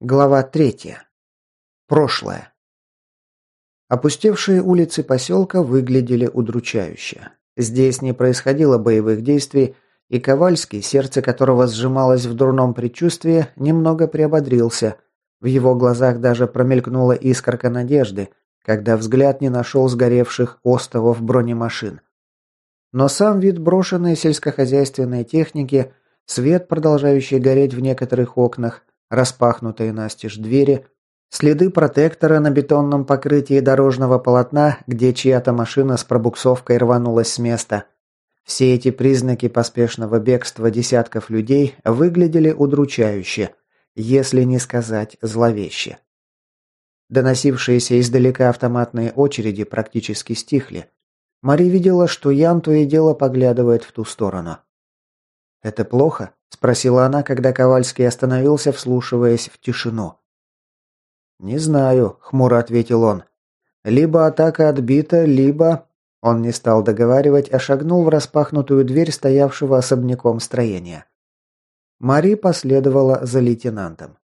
Глава третья. Прошлое. Опустевшие улицы поселка выглядели удручающе. Здесь не происходило боевых действий, и Ковальский, сердце которого сжималось в дурном предчувствии, немного приободрился. В его глазах даже промелькнула искорка надежды, когда взгляд не нашел сгоревших остовов бронемашин. Но сам вид брошенной сельскохозяйственной техники, свет, продолжающий гореть в некоторых окнах, распахнутые настежь двери, следы протектора на бетонном покрытии дорожного полотна, где чья-то машина с пробуксовкой рванулась с места. Все эти признаки поспешного бегства десятков людей выглядели удручающе, если не сказать зловеще. Доносившиеся издалека автоматные очереди практически стихли. Мари видела, что Ян то и дело поглядывает в ту сторону. «Это плохо?» – спросила она, когда Ковальский остановился, вслушиваясь в тишину. «Не знаю», – хмуро ответил он. «Либо атака отбита, либо...» Он не стал договаривать, а шагнул в распахнутую дверь стоявшего особняком строения. Мари последовала за лейтенантом.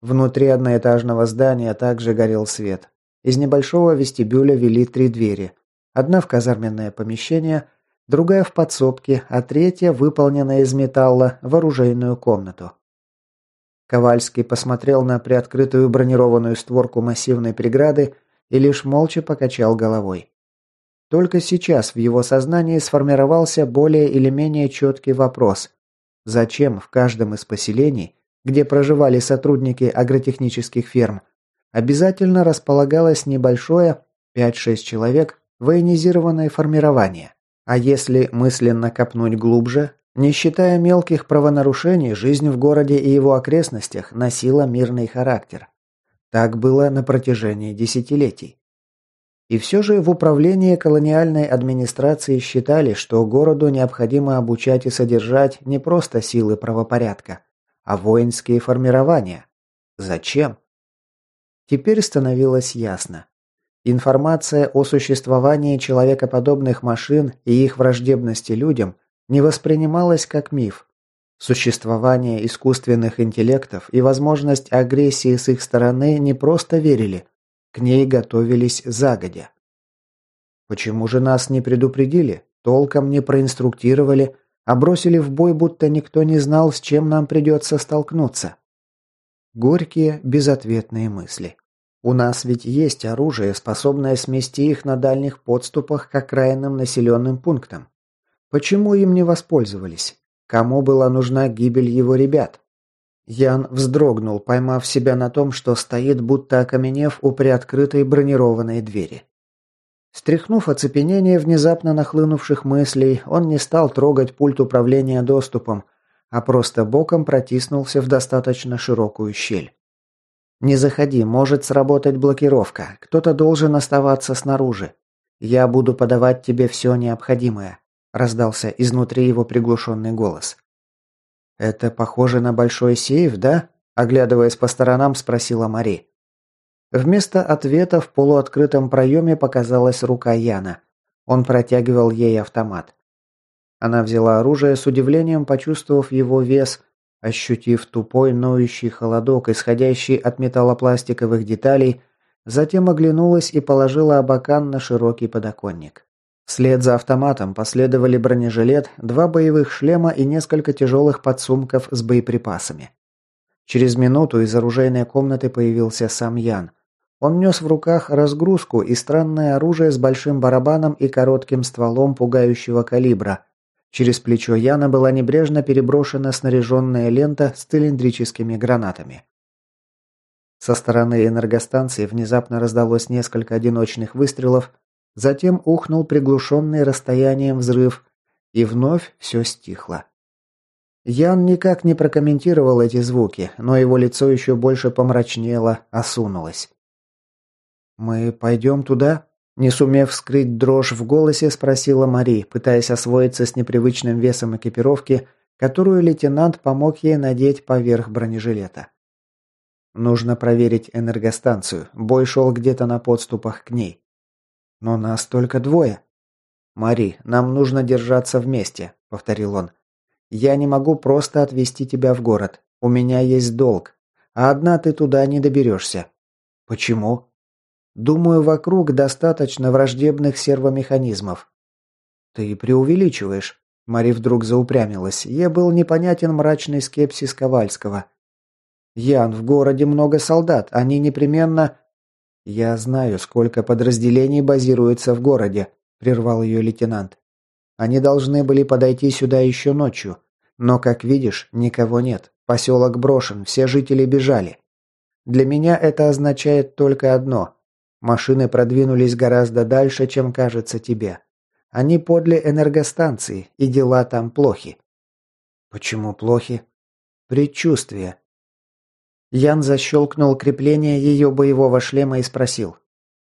Внутри одноэтажного здания также горел свет. Из небольшого вестибюля вели три двери. Одна в казарменное помещение – другая в подсобке, а третья, выполненная из металла, в оружейную комнату. Ковальский посмотрел на приоткрытую бронированную створку массивной преграды и лишь молча покачал головой. Только сейчас в его сознании сформировался более или менее четкий вопрос. Зачем в каждом из поселений, где проживали сотрудники агротехнических ферм, обязательно располагалось небольшое, 5-6 человек, военизированное формирование? А если мысленно копнуть глубже, не считая мелких правонарушений, жизнь в городе и его окрестностях носила мирный характер. Так было на протяжении десятилетий. И все же в управлении колониальной администрации считали, что городу необходимо обучать и содержать не просто силы правопорядка, а воинские формирования. Зачем? Теперь становилось ясно. Информация о существовании человекоподобных машин и их враждебности людям не воспринималась как миф. Существование искусственных интеллектов и возможность агрессии с их стороны не просто верили, к ней готовились загодя. Почему же нас не предупредили, толком не проинструктировали, а бросили в бой, будто никто не знал, с чем нам придется столкнуться? Горькие, безответные мысли. У нас ведь есть оружие, способное смести их на дальних подступах к окраинным населенным пунктам. Почему им не воспользовались? Кому была нужна гибель его ребят? Ян вздрогнул, поймав себя на том, что стоит, будто окаменев у приоткрытой бронированной двери. Стряхнув оцепенение внезапно нахлынувших мыслей, он не стал трогать пульт управления доступом, а просто боком протиснулся в достаточно широкую щель. «Не заходи, может сработать блокировка. Кто-то должен оставаться снаружи. Я буду подавать тебе все необходимое», – раздался изнутри его приглушенный голос. «Это похоже на большой сейф, да?» – оглядываясь по сторонам, спросила Мари. Вместо ответа в полуоткрытом проеме показалась рука Яна. Он протягивал ей автомат. Она взяла оружие с удивлением, почувствовав его вес – Ощутив тупой ноющий холодок, исходящий от металлопластиковых деталей, затем оглянулась и положила абакан на широкий подоконник. Вслед за автоматом последовали бронежилет, два боевых шлема и несколько тяжелых подсумков с боеприпасами. Через минуту из оружейной комнаты появился сам Ян. Он нес в руках разгрузку и странное оружие с большим барабаном и коротким стволом пугающего калибра – Через плечо Яна была небрежно переброшена снаряженная лента с цилиндрическими гранатами. Со стороны энергостанции внезапно раздалось несколько одиночных выстрелов, затем ухнул приглушенный расстоянием взрыв, и вновь все стихло. Ян никак не прокомментировал эти звуки, но его лицо еще больше помрачнело, осунулось. «Мы пойдем туда?» Не сумев скрыть дрожь в голосе, спросила Мари, пытаясь освоиться с непривычным весом экипировки, которую лейтенант помог ей надеть поверх бронежилета. Нужно проверить энергостанцию. Бой шел где-то на подступах к ней. Но нас только двое. Мари, нам нужно держаться вместе, повторил он. Я не могу просто отвезти тебя в город. У меня есть долг. а одна ты туда не доберешься. Почему? Думаю, вокруг достаточно враждебных сервомеханизмов. Ты преувеличиваешь. Мари вдруг заупрямилась. Ей был непонятен мрачный скепсис Ковальского. Ян, в городе много солдат, они непременно... Я знаю, сколько подразделений базируется в городе, прервал ее лейтенант. Они должны были подойти сюда еще ночью. Но, как видишь, никого нет. Поселок брошен, все жители бежали. Для меня это означает только одно. Машины продвинулись гораздо дальше, чем кажется тебе. Они подле энергостанции, и дела там плохи. Почему плохи? Предчувствие. Ян защелкнул крепление ее боевого шлема и спросил.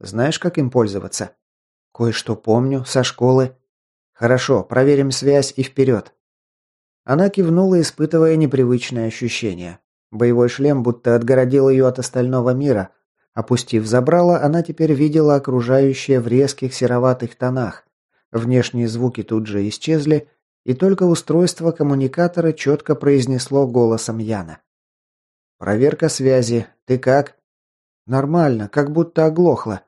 «Знаешь, как им пользоваться?» «Кое-что помню, со школы». «Хорошо, проверим связь и вперед». Она кивнула, испытывая непривычное ощущение. Боевой шлем будто отгородил ее от остального мира. Опустив забрало, она теперь видела окружающее в резких сероватых тонах. Внешние звуки тут же исчезли, и только устройство коммуникатора четко произнесло голосом Яна. «Проверка связи. Ты как?» «Нормально, как будто оглохло.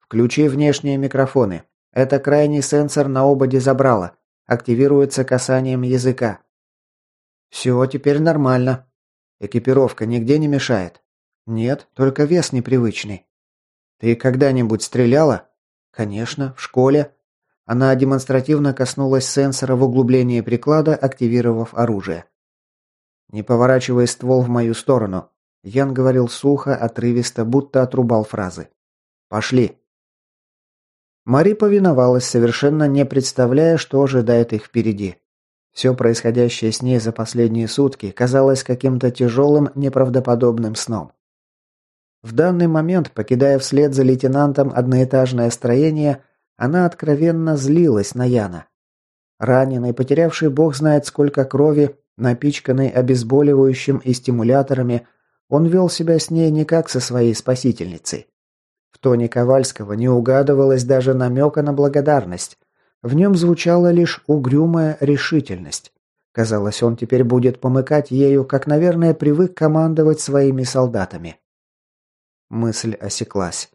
Включи внешние микрофоны. Это крайний сенсор на ободе забрала. Активируется касанием языка. «Все, теперь нормально. Экипировка нигде не мешает?» «Нет, только вес непривычный». «Ты когда-нибудь стреляла?» «Конечно, в школе». Она демонстративно коснулась сенсора в углублении приклада, активировав оружие. «Не поворачивай ствол в мою сторону», – Ян говорил сухо, отрывисто, будто отрубал фразы. «Пошли». Мари повиновалась, совершенно не представляя, что ожидает их впереди. Все происходящее с ней за последние сутки казалось каким-то тяжелым, неправдоподобным сном. В данный момент, покидая вслед за лейтенантом одноэтажное строение, она откровенно злилась на Яна. Раненый, потерявший бог знает сколько крови, напичканный обезболивающим и стимуляторами, он вел себя с ней не как со своей спасительницей. В тоне Ковальского не угадывалось даже намека на благодарность, в нем звучала лишь угрюмая решительность. Казалось, он теперь будет помыкать ею, как, наверное, привык командовать своими солдатами. Мысль осеклась.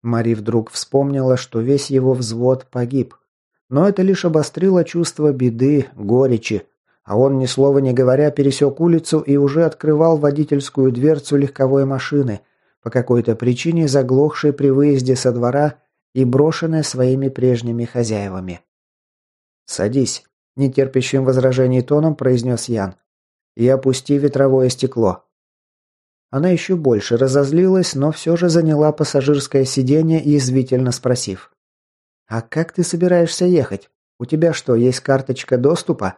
Мари вдруг вспомнила, что весь его взвод погиб. Но это лишь обострило чувство беды, горечи, а он, ни слова не говоря, пересек улицу и уже открывал водительскую дверцу легковой машины, по какой-то причине заглохшей при выезде со двора и брошенная своими прежними хозяевами. «Садись», – нетерпящим возражений тоном произнес Ян. «И опусти ветровое стекло». Она еще больше разозлилась, но все же заняла пассажирское сиденье, язвительно спросив. «А как ты собираешься ехать? У тебя что, есть карточка доступа?»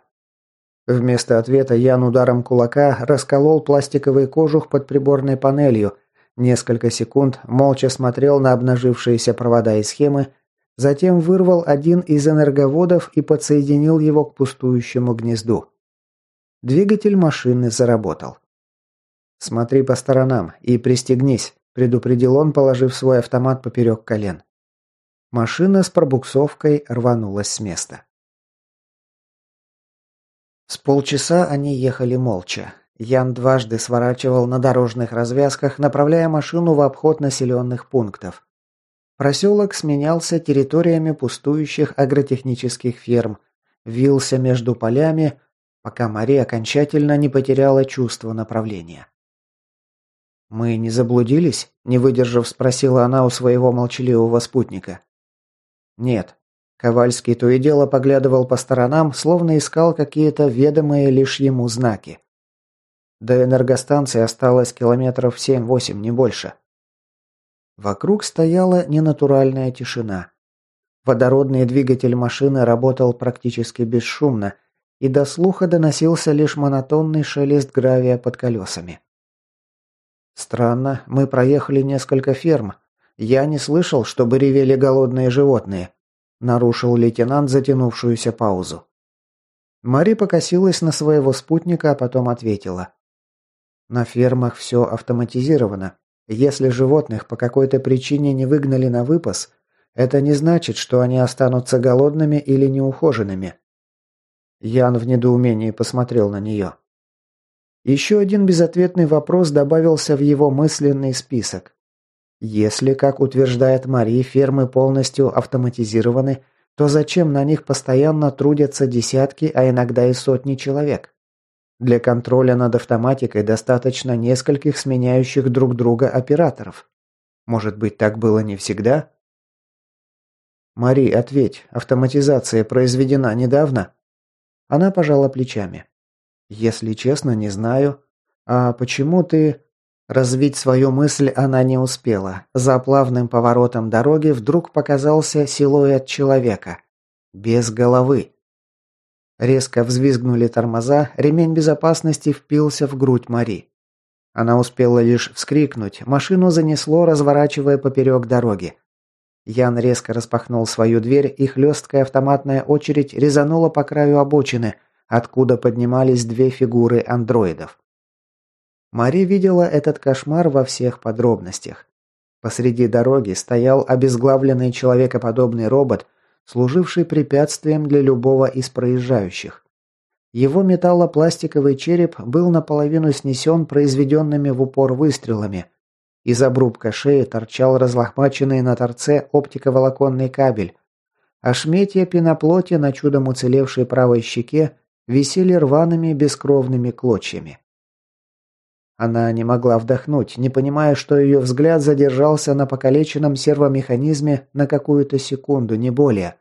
Вместо ответа Ян ударом кулака расколол пластиковый кожух под приборной панелью Несколько секунд молча смотрел на обнажившиеся провода и схемы, затем вырвал один из энерговодов и подсоединил его к пустующему гнезду. Двигатель машины заработал. «Смотри по сторонам и пристегнись», – предупредил он, положив свой автомат поперек колен. Машина с пробуксовкой рванулась с места. С полчаса они ехали молча. Ян дважды сворачивал на дорожных развязках, направляя машину в обход населенных пунктов. Проселок сменялся территориями пустующих агротехнических ферм, вился между полями, пока Мария окончательно не потеряла чувство направления. «Мы не заблудились?» – не выдержав, спросила она у своего молчаливого спутника. «Нет». Ковальский то и дело поглядывал по сторонам, словно искал какие-то ведомые лишь ему знаки. До энергостанции осталось километров семь-восемь, не больше. Вокруг стояла ненатуральная тишина. Водородный двигатель машины работал практически бесшумно, и до слуха доносился лишь монотонный шелест гравия под колесами. Странно, мы проехали несколько ферм. Я не слышал, чтобы ревели голодные животные, нарушил лейтенант затянувшуюся паузу. Мари покосилась на своего спутника, а потом ответила: на фермах все автоматизировано. Если животных по какой-то причине не выгнали на выпас, это не значит, что они останутся голодными или неухоженными. Ян в недоумении посмотрел на нее. Еще один безответный вопрос добавился в его мысленный список. Если, как утверждает Мари, фермы полностью автоматизированы, то зачем на них постоянно трудятся десятки, а иногда и сотни человек? Для контроля над автоматикой достаточно нескольких сменяющих друг друга операторов. Может быть, так было не всегда? «Мари, ответь, автоматизация произведена недавно?» Она пожала плечами. «Если честно, не знаю. А почему ты...» Развить свою мысль она не успела. За плавным поворотом дороги вдруг показался силуэт человека. Без головы. Резко взвизгнули тормоза, ремень безопасности впился в грудь Мари. Она успела лишь вскрикнуть, машину занесло, разворачивая поперек дороги. Ян резко распахнул свою дверь, и хлесткая автоматная очередь резанула по краю обочины, откуда поднимались две фигуры андроидов. Мари видела этот кошмар во всех подробностях. Посреди дороги стоял обезглавленный человекоподобный робот, служивший препятствием для любого из проезжающих. Его металлопластиковый череп был наполовину снесен произведенными в упор выстрелами. Из обрубка шеи торчал разлохмаченный на торце оптиковолоконный кабель, а шметья пеноплоти на чудом уцелевшей правой щеке висели рваными бескровными клочьями. Она не могла вдохнуть, не понимая, что ее взгляд задержался на покалеченном сервомеханизме на какую-то секунду, не более.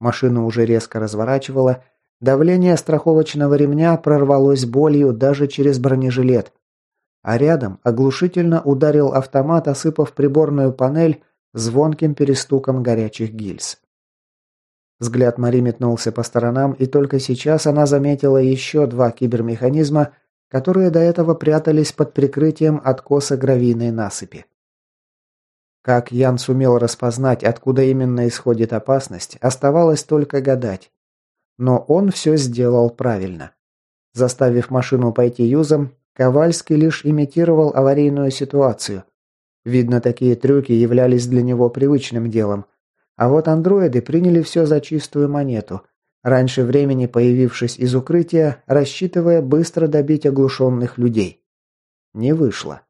Машину уже резко разворачивало, давление страховочного ремня прорвалось болью даже через бронежилет. А рядом оглушительно ударил автомат, осыпав приборную панель звонким перестуком горячих гильз. Взгляд Мари метнулся по сторонам, и только сейчас она заметила еще два кибермеханизма – которые до этого прятались под прикрытием откоса гравийной насыпи. Как Ян сумел распознать, откуда именно исходит опасность, оставалось только гадать. Но он все сделал правильно. Заставив машину пойти юзом, Ковальский лишь имитировал аварийную ситуацию. Видно, такие трюки являлись для него привычным делом. А вот андроиды приняли все за чистую монету – раньше времени появившись из укрытия, рассчитывая быстро добить оглушенных людей. Не вышло.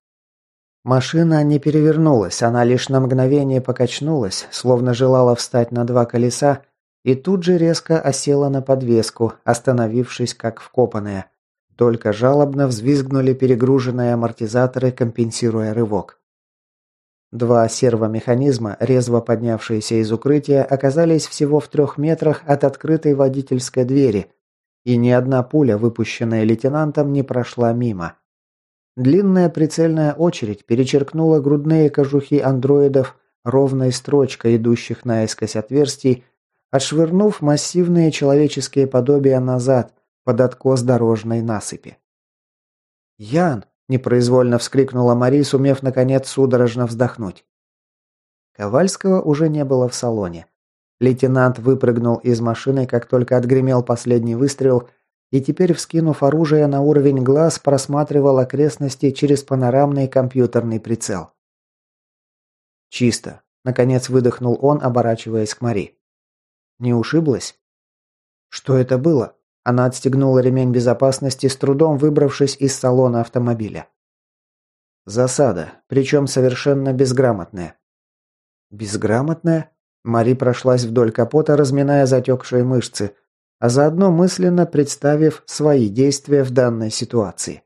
Машина не перевернулась, она лишь на мгновение покачнулась, словно желала встать на два колеса, и тут же резко осела на подвеску, остановившись как вкопанная. Только жалобно взвизгнули перегруженные амортизаторы, компенсируя рывок. Два сервомеханизма, резво поднявшиеся из укрытия, оказались всего в трех метрах от открытой водительской двери, и ни одна пуля, выпущенная лейтенантом, не прошла мимо. Длинная прицельная очередь перечеркнула грудные кожухи андроидов ровной строчкой идущих наискось отверстий, отшвырнув массивные человеческие подобия назад под откос дорожной насыпи. «Ян!» Непроизвольно вскрикнула Мари, сумев наконец судорожно вздохнуть. Ковальского уже не было в салоне. Лейтенант выпрыгнул из машины, как только отгремел последний выстрел, и теперь, вскинув оружие на уровень глаз, просматривал окрестности через панорамный компьютерный прицел. «Чисто», — наконец выдохнул он, оборачиваясь к Мари. «Не ушиблась?» «Что это было?» Она отстегнула ремень безопасности, с трудом выбравшись из салона автомобиля. Засада, причем совершенно безграмотная. Безграмотная? Мари прошлась вдоль капота, разминая затекшие мышцы, а заодно мысленно представив свои действия в данной ситуации.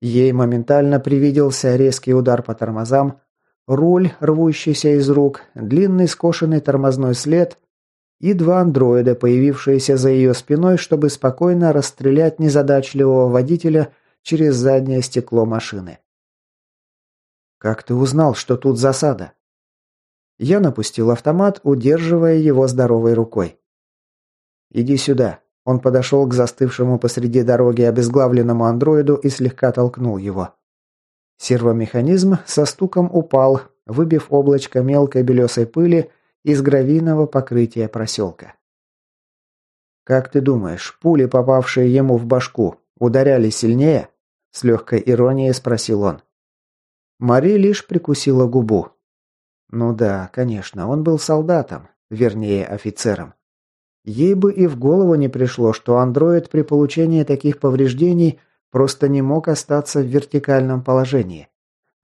Ей моментально привиделся резкий удар по тормозам, руль, рвущийся из рук, длинный скошенный тормозной след и два андроида, появившиеся за ее спиной, чтобы спокойно расстрелять незадачливого водителя через заднее стекло машины. «Как ты узнал, что тут засада?» Я напустил автомат, удерживая его здоровой рукой. «Иди сюда». Он подошел к застывшему посреди дороги обезглавленному андроиду и слегка толкнул его. Сервомеханизм со стуком упал, выбив облачко мелкой белесой пыли из гравийного покрытия проселка. «Как ты думаешь, пули, попавшие ему в башку, ударяли сильнее?» С легкой иронией спросил он. Мари лишь прикусила губу. Ну да, конечно, он был солдатом, вернее офицером. Ей бы и в голову не пришло, что андроид при получении таких повреждений Просто не мог остаться в вертикальном положении.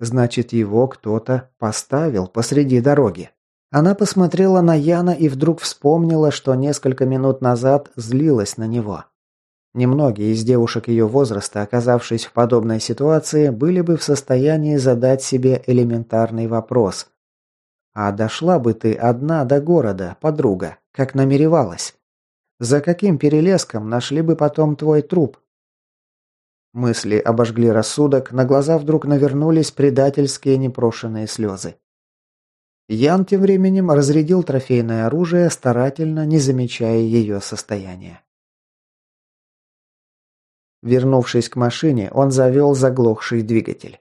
Значит, его кто-то поставил посреди дороги. Она посмотрела на Яна и вдруг вспомнила, что несколько минут назад злилась на него. Немногие из девушек ее возраста, оказавшись в подобной ситуации, были бы в состоянии задать себе элементарный вопрос. «А дошла бы ты одна до города, подруга, как намеревалась? За каким перелеском нашли бы потом твой труп?» Мысли обожгли рассудок, на глаза вдруг навернулись предательские непрошенные слезы. Ян тем временем разрядил трофейное оружие, старательно не замечая ее состояния. Вернувшись к машине, он завел заглохший двигатель.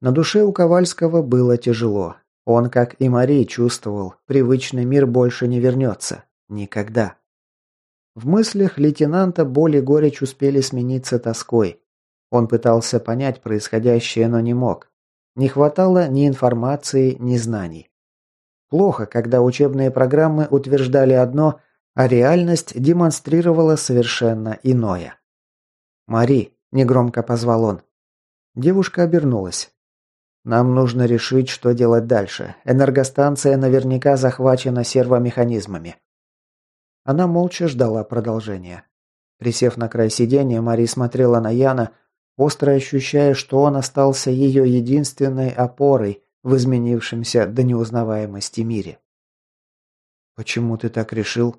На душе у Ковальского было тяжело. Он, как и Мари, чувствовал, привычный мир больше не вернется. Никогда. В мыслях лейтенанта боль и горечь успели смениться тоской. Он пытался понять происходящее, но не мог. Не хватало ни информации, ни знаний. Плохо, когда учебные программы утверждали одно, а реальность демонстрировала совершенно иное. «Мари!» – негромко позвал он. Девушка обернулась. «Нам нужно решить, что делать дальше. Энергостанция наверняка захвачена сервомеханизмами». Она молча ждала продолжения. Присев на край сиденья, Мари смотрела на Яна, остро ощущая, что он остался ее единственной опорой в изменившемся до неузнаваемости мире. «Почему ты так решил?»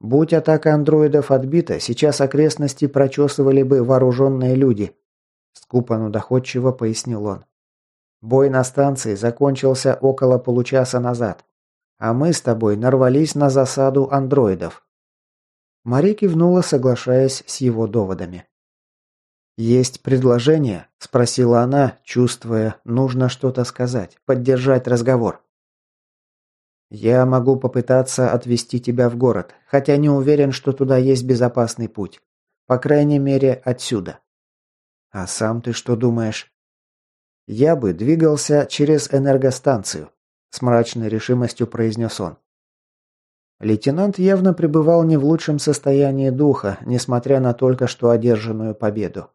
Будь атака андроидов отбита, сейчас окрестности прочесывали бы вооруженные люди. Скупо, но доходчиво пояснил он. Бой на станции закончился около получаса назад. А мы с тобой нарвались на засаду андроидов. Мари кивнула, соглашаясь с его доводами. «Есть предложение?» – спросила она, чувствуя, нужно что-то сказать, поддержать разговор. «Я могу попытаться отвезти тебя в город, хотя не уверен, что туда есть безопасный путь. По крайней мере, отсюда». «А сам ты что думаешь?» «Я бы двигался через энергостанцию», – с мрачной решимостью произнес он. Лейтенант явно пребывал не в лучшем состоянии духа, несмотря на только что одержанную победу.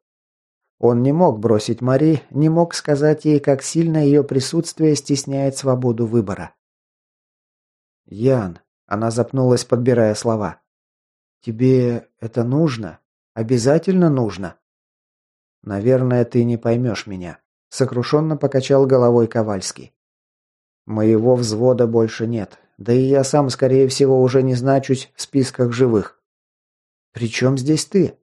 Он не мог бросить Мари, не мог сказать ей, как сильно ее присутствие стесняет свободу выбора. «Ян», – она запнулась, подбирая слова. «Тебе это нужно? Обязательно нужно?» «Наверное, ты не поймешь меня», – сокрушенно покачал головой Ковальский. «Моего взвода больше нет, да и я сам, скорее всего, уже не значусь в списках живых». «При чем здесь ты?»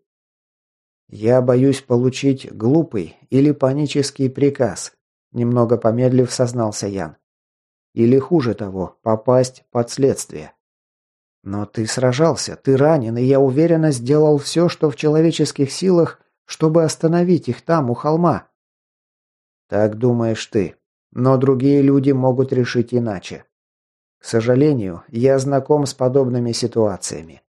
«Я боюсь получить глупый или панический приказ», – немного помедлив сознался Ян. Или хуже того, попасть под следствие. Но ты сражался, ты ранен, и я уверенно сделал все, что в человеческих силах, чтобы остановить их там, у холма. Так думаешь ты. Но другие люди могут решить иначе. К сожалению, я знаком с подобными ситуациями.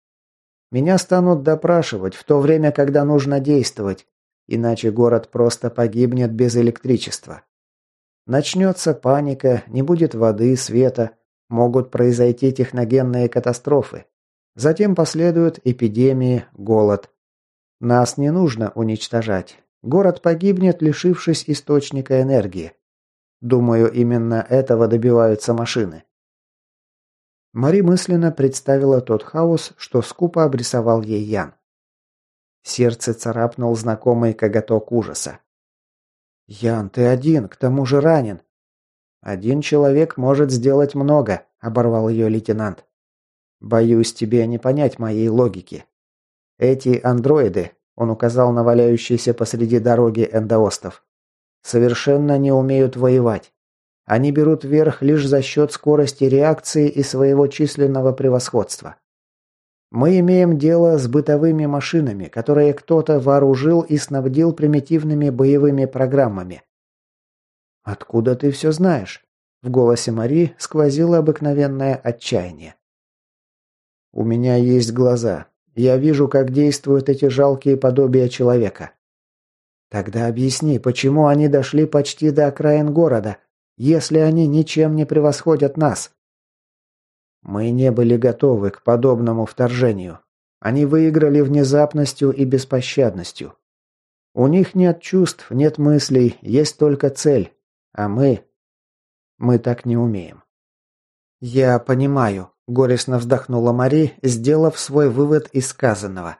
Меня станут допрашивать в то время, когда нужно действовать, иначе город просто погибнет без электричества. Начнется паника, не будет воды, света, могут произойти техногенные катастрофы. Затем последуют эпидемии, голод. Нас не нужно уничтожать. Город погибнет, лишившись источника энергии. Думаю, именно этого добиваются машины. Мари мысленно представила тот хаос, что скупо обрисовал ей Ян. Сердце царапнул знакомый коготок ужаса. «Ян, ты один, к тому же ранен». «Один человек может сделать много», – оборвал ее лейтенант. «Боюсь тебе не понять моей логики. Эти андроиды», – он указал на валяющийся посреди дороги эндоостов, – «совершенно не умеют воевать. Они берут верх лишь за счет скорости реакции и своего численного превосходства. Мы имеем дело с бытовыми машинами, которые кто-то вооружил и снабдил примитивными боевыми программами. «Откуда ты все знаешь?» В голосе Мари сквозило обыкновенное отчаяние. «У меня есть глаза. Я вижу, как действуют эти жалкие подобия человека. Тогда объясни, почему они дошли почти до окраин города, если они ничем не превосходят нас?» Мы не были готовы к подобному вторжению. Они выиграли внезапностью и беспощадностью. У них нет чувств, нет мыслей, есть только цель. А мы... Мы так не умеем. «Я понимаю», – горестно вздохнула Мари, сделав свой вывод из сказанного.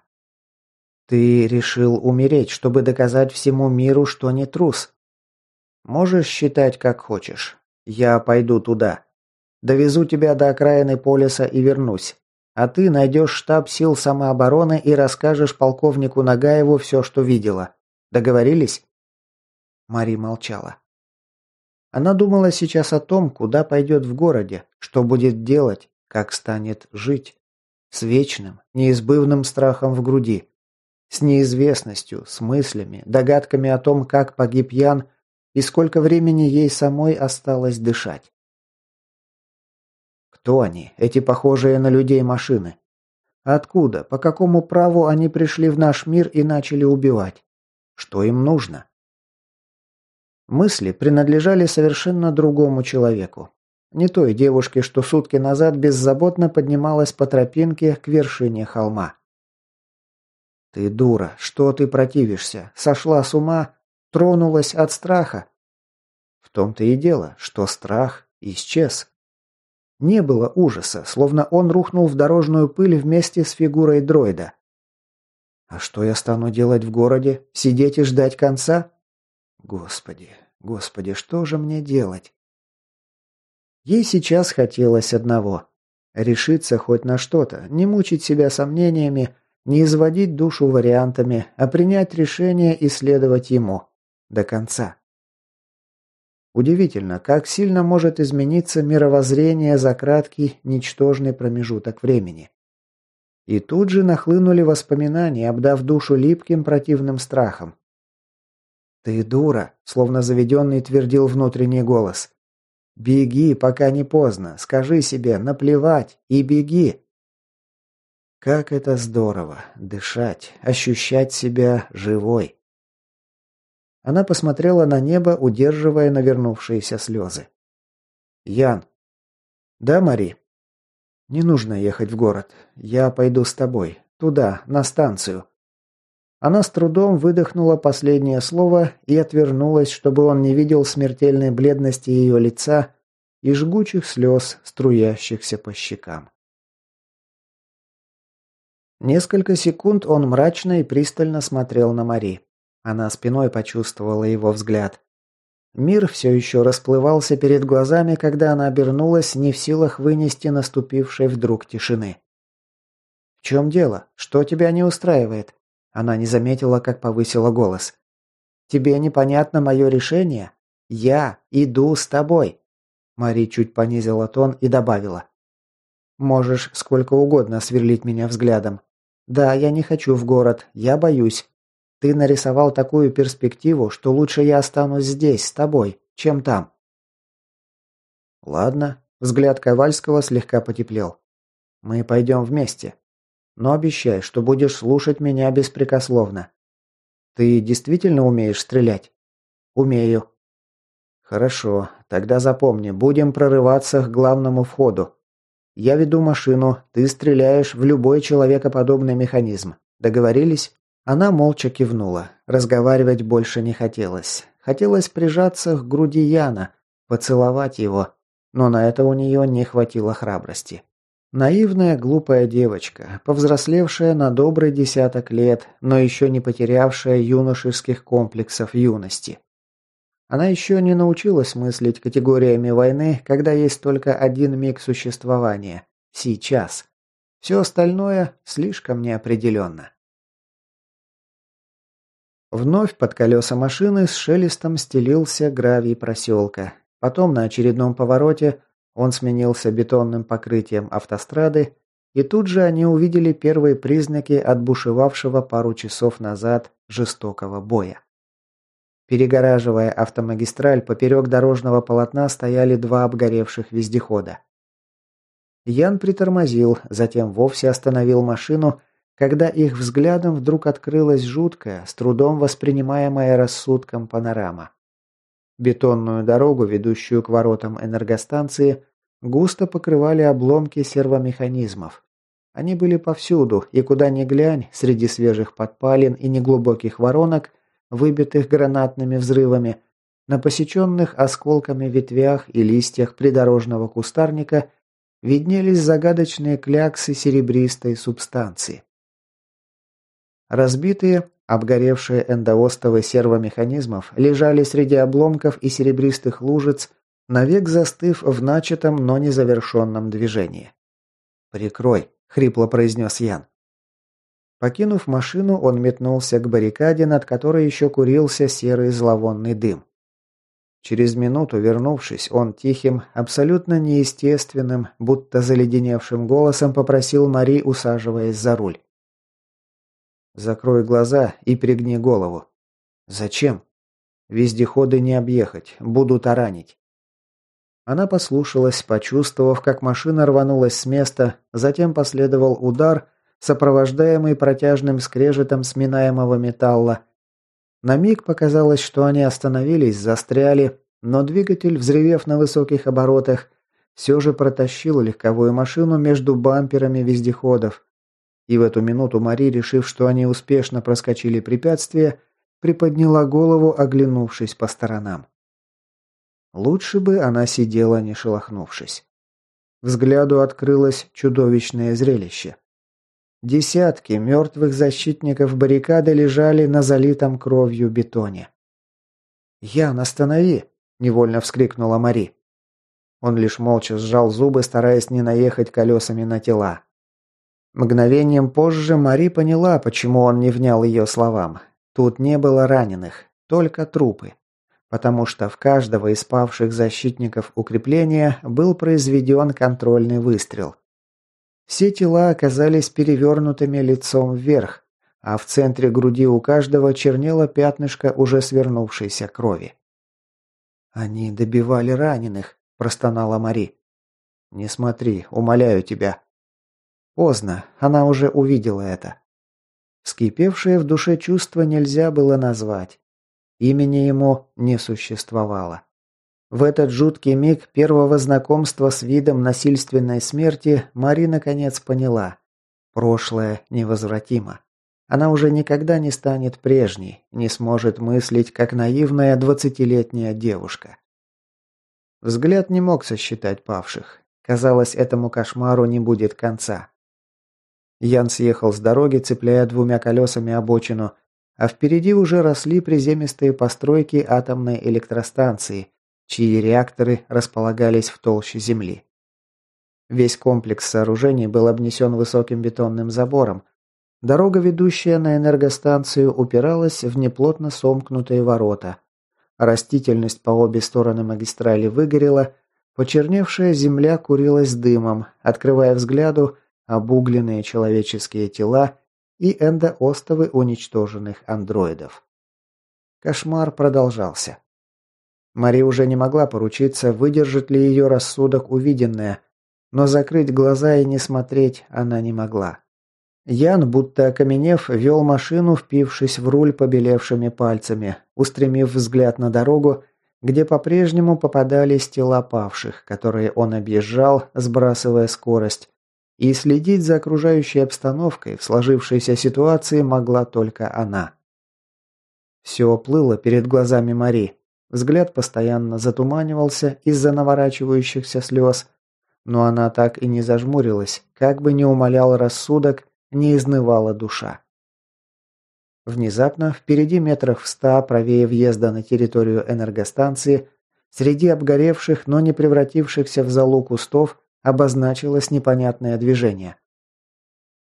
«Ты решил умереть, чтобы доказать всему миру, что не трус. Можешь считать, как хочешь. Я пойду туда. Довезу тебя до окраины полиса и вернусь. А ты найдешь штаб сил самообороны и расскажешь полковнику Нагаеву все, что видела. Договорились?» Мари молчала. Она думала сейчас о том, куда пойдет в городе, что будет делать, как станет жить. С вечным, неизбывным страхом в груди. С неизвестностью, с мыслями, догадками о том, как погиб Ян и сколько времени ей самой осталось дышать. Кто они, эти похожие на людей машины? Откуда, по какому праву они пришли в наш мир и начали убивать? Что им нужно? Мысли принадлежали совершенно другому человеку. Не той девушке, что сутки назад беззаботно поднималась по тропинке к вершине холма. «Ты дура, что ты противишься? Сошла с ума? Тронулась от страха?» В том-то и дело, что страх исчез. Не было ужаса, словно он рухнул в дорожную пыль вместе с фигурой дроида. А что я стану делать в городе? Сидеть и ждать конца? Господи, господи, что же мне делать? Ей сейчас хотелось одного – решиться хоть на что-то, не мучить себя сомнениями, не изводить душу вариантами, а принять решение и следовать ему. До конца. Удивительно, как сильно может измениться мировоззрение за краткий, ничтожный промежуток времени. И тут же нахлынули воспоминания, обдав душу липким противным страхом. «Ты дура», — словно заведенный твердил внутренний голос. «Беги, пока не поздно. Скажи себе, наплевать, и беги». Как это здорово – дышать, ощущать себя живой. Она посмотрела на небо, удерживая навернувшиеся слезы. «Ян». «Да, Мари?» «Не нужно ехать в город. Я пойду с тобой. Туда, на станцию». Она с трудом выдохнула последнее слово и отвернулась, чтобы он не видел смертельной бледности ее лица и жгучих слез, струящихся по щекам. Несколько секунд он мрачно и пристально смотрел на Мари. Она спиной почувствовала его взгляд. Мир все еще расплывался перед глазами, когда она обернулась, не в силах вынести наступившей вдруг тишины. «В чем дело? Что тебя не устраивает?» Она не заметила, как повысила голос. «Тебе непонятно мое решение? Я иду с тобой!» Мари чуть понизила тон и добавила. «Можешь сколько угодно сверлить меня взглядом. Да, я не хочу в город, я боюсь. Ты нарисовал такую перспективу, что лучше я останусь здесь, с тобой, чем там. Ладно, взгляд Ковальского слегка потеплел. Мы пойдем вместе. Но обещай, что будешь слушать меня беспрекословно. Ты действительно умеешь стрелять? Умею. Хорошо, тогда запомни, будем прорываться к главному входу. Я веду машину, ты стреляешь в любой человекоподобный механизм. Договорились? Она молча кивнула. Разговаривать больше не хотелось. Хотелось прижаться к груди Яна, поцеловать его, но на это у нее не хватило храбрости. Наивная, глупая девочка, повзрослевшая на добрый десяток лет, но еще не потерявшая юношеских комплексов юности. Она еще не научилась мыслить категориями войны, когда есть только один миг существования – сейчас. Все остальное слишком неопределенно. Вновь под колеса машины с шелестом стелился гравий проселка. Потом на очередном повороте он сменился бетонным покрытием автострады, и тут же они увидели первые признаки отбушевавшего пару часов назад жестокого боя. Перегораживая автомагистраль, поперек дорожного полотна стояли два обгоревших вездехода. Ян притормозил, затем вовсе остановил машину когда их взглядом вдруг открылась жуткая, с трудом воспринимаемая рассудком панорама. Бетонную дорогу, ведущую к воротам энергостанции, густо покрывали обломки сервомеханизмов. Они были повсюду, и куда ни глянь, среди свежих подпалин и неглубоких воронок, выбитых гранатными взрывами, на посеченных осколками ветвях и листьях придорожного кустарника виднелись загадочные кляксы серебристой субстанции. Разбитые, обгоревшие эндоостовы сервомеханизмов лежали среди обломков и серебристых лужиц, навек застыв в начатом, но незавершенном движении. «Прикрой», — хрипло произнес Ян. Покинув машину, он метнулся к баррикаде, над которой еще курился серый зловонный дым. Через минуту, вернувшись, он тихим, абсолютно неестественным, будто заледеневшим голосом попросил Мари, усаживаясь за руль. «Закрой глаза и пригни голову». «Зачем?» «Вездеходы не объехать, будут таранить». Она послушалась, почувствовав, как машина рванулась с места, затем последовал удар, сопровождаемый протяжным скрежетом сминаемого металла. На миг показалось, что они остановились, застряли, но двигатель, взревев на высоких оборотах, все же протащил легковую машину между бамперами вездеходов. И в эту минуту Мари, решив, что они успешно проскочили препятствие, приподняла голову, оглянувшись по сторонам. Лучше бы она сидела, не шелохнувшись. Взгляду открылось чудовищное зрелище. Десятки мертвых защитников баррикады лежали на залитом кровью бетоне. «Ян, останови!» – невольно вскрикнула Мари. Он лишь молча сжал зубы, стараясь не наехать колесами на тела. Мгновением позже Мари поняла, почему он не внял ее словам. Тут не было раненых, только трупы потому что в каждого из павших защитников укрепления был произведен контрольный выстрел. Все тела оказались перевернутыми лицом вверх, а в центре груди у каждого чернело пятнышко уже свернувшейся крови. «Они добивали раненых», – простонала Мари. «Не смотри, умоляю тебя». Поздно, она уже увидела это. Вскипевшее в душе чувство нельзя было назвать. Имени ему не существовало. В этот жуткий миг первого знакомства с видом насильственной смерти Мари наконец поняла. Прошлое невозвратимо. Она уже никогда не станет прежней, не сможет мыслить, как наивная двадцатилетняя девушка. Взгляд не мог сосчитать павших. Казалось, этому кошмару не будет конца. Ян съехал с дороги, цепляя двумя колесами обочину, а впереди уже росли приземистые постройки атомной электростанции, чьи реакторы располагались в толще земли. Весь комплекс сооружений был обнесен высоким бетонным забором. Дорога, ведущая на энергостанцию, упиралась в неплотно сомкнутые ворота. Растительность по обе стороны магистрали выгорела, почерневшая земля курилась дымом, открывая взгляду обугленные человеческие тела и эндоостовы уничтоженных андроидов. Кошмар продолжался. Мари уже не могла поручиться, выдержит ли ее рассудок увиденное, но закрыть глаза и не смотреть она не могла. Ян, будто окаменев, вел машину, впившись в руль побелевшими пальцами, устремив взгляд на дорогу, где по-прежнему попадались тела павших, которые он объезжал, сбрасывая скорость, и следить за окружающей обстановкой в сложившейся ситуации могла только она. Все плыло перед глазами Мари. Взгляд постоянно затуманивался из-за наворачивающихся слез, но она так и не зажмурилась, как бы не умолял рассудок, не изнывала душа. Внезапно, впереди метрах в ста правее въезда на территорию энергостанции, среди обгоревших, но не превратившихся в залу кустов, обозначилось непонятное движение.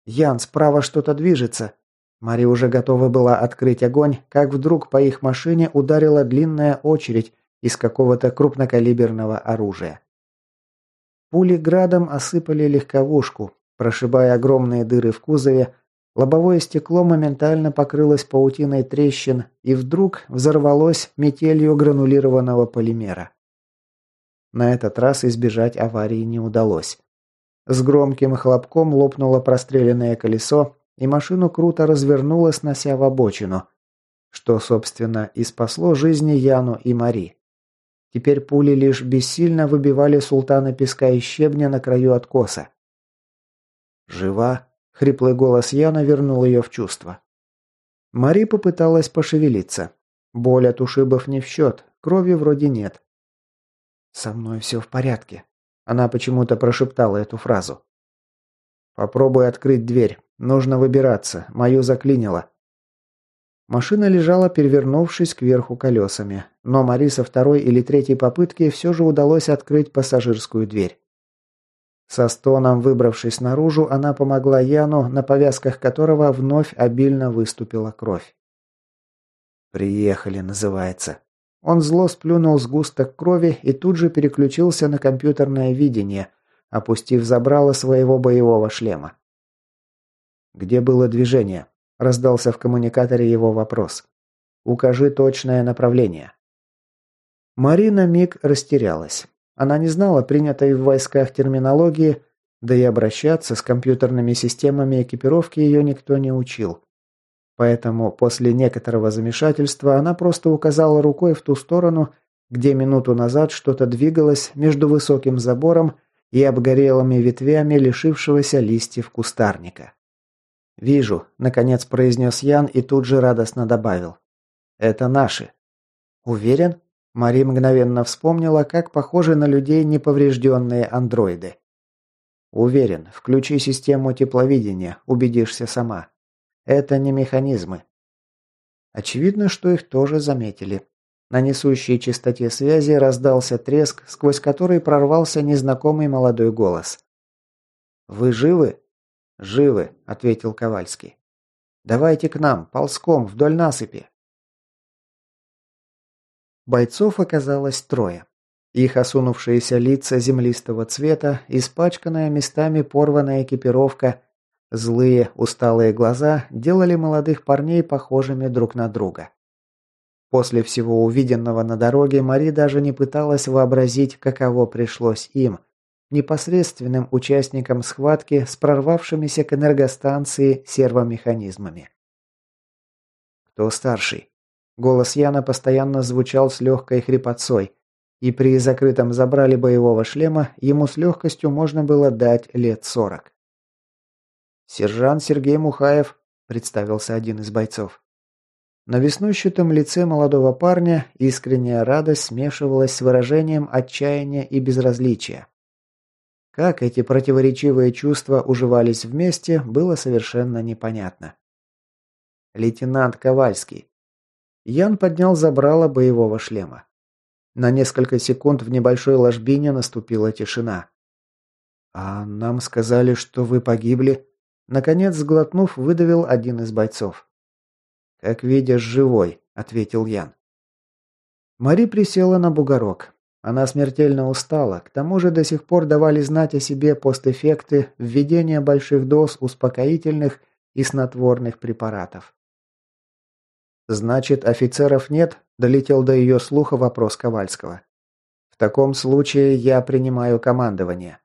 «Ян, справа что-то движется!» Мари уже готова была открыть огонь, как вдруг по их машине ударила длинная очередь из какого-то крупнокалиберного оружия. Пули градом осыпали легковушку, прошибая огромные дыры в кузове, лобовое стекло моментально покрылось паутиной трещин и вдруг взорвалось метелью гранулированного полимера. На этот раз избежать аварии не удалось. С громким хлопком лопнуло простреленное колесо, и машину круто развернуло, снося в обочину. Что, собственно, и спасло жизни Яну и Мари. Теперь пули лишь бессильно выбивали султана песка и щебня на краю откоса. «Жива?» — хриплый голос Яна вернул ее в чувство. Мари попыталась пошевелиться. Боль от ушибов не в счет, крови вроде нет. «Со мной все в порядке», – она почему-то прошептала эту фразу. «Попробуй открыть дверь. Нужно выбираться. Мою заклинило». Машина лежала, перевернувшись кверху колесами, но Мари со второй или третьей попытки все же удалось открыть пассажирскую дверь. Со стоном выбравшись наружу, она помогла Яну, на повязках которого вновь обильно выступила кровь. «Приехали», называется. Он зло сплюнул сгусток крови и тут же переключился на компьютерное видение, опустив забрало своего боевого шлема. «Где было движение?» – раздался в коммуникаторе его вопрос. «Укажи точное направление». Марина миг растерялась. Она не знала принятой в войсках терминологии, да и обращаться с компьютерными системами экипировки ее никто не учил. Поэтому после некоторого замешательства она просто указала рукой в ту сторону, где минуту назад что-то двигалось между высоким забором и обгорелыми ветвями лишившегося листьев кустарника. «Вижу», – наконец произнес Ян и тут же радостно добавил. «Это наши». «Уверен?» Мари мгновенно вспомнила, как похожи на людей неповрежденные андроиды. «Уверен, включи систему тепловидения, убедишься сама. Это не механизмы». Очевидно, что их тоже заметили. На несущей частоте связи раздался треск, сквозь который прорвался незнакомый молодой голос. «Вы живы?» «Живы», — ответил Ковальский. «Давайте к нам, ползком, вдоль насыпи». Бойцов оказалось трое. Их осунувшиеся лица землистого цвета, испачканная местами порванная экипировка, злые, усталые глаза делали молодых парней похожими друг на друга. После всего увиденного на дороге Мари даже не пыталась вообразить, каково пришлось им, непосредственным участникам схватки с прорвавшимися к энергостанции сервомеханизмами. «Кто старший?» Голос Яна постоянно звучал с легкой хрипотцой, и при закрытом забрале боевого шлема ему с легкостью можно было дать лет сорок. «Сержант Сергей Мухаев», – представился один из бойцов. На веснущатом лице молодого парня искренняя радость смешивалась с выражением отчаяния и безразличия. Как эти противоречивые чувства уживались вместе, было совершенно непонятно. «Лейтенант Ковальский», Ян поднял забрало боевого шлема. На несколько секунд в небольшой ложбине наступила тишина. «А нам сказали, что вы погибли?» Наконец, сглотнув, выдавил один из бойцов. «Как видишь, живой», — ответил Ян. Мари присела на бугорок. Она смертельно устала, к тому же до сих пор давали знать о себе постэффекты введения больших доз успокоительных и снотворных препаратов. «Значит, офицеров нет?» – долетел до ее слуха вопрос Ковальского. «В таком случае я принимаю командование».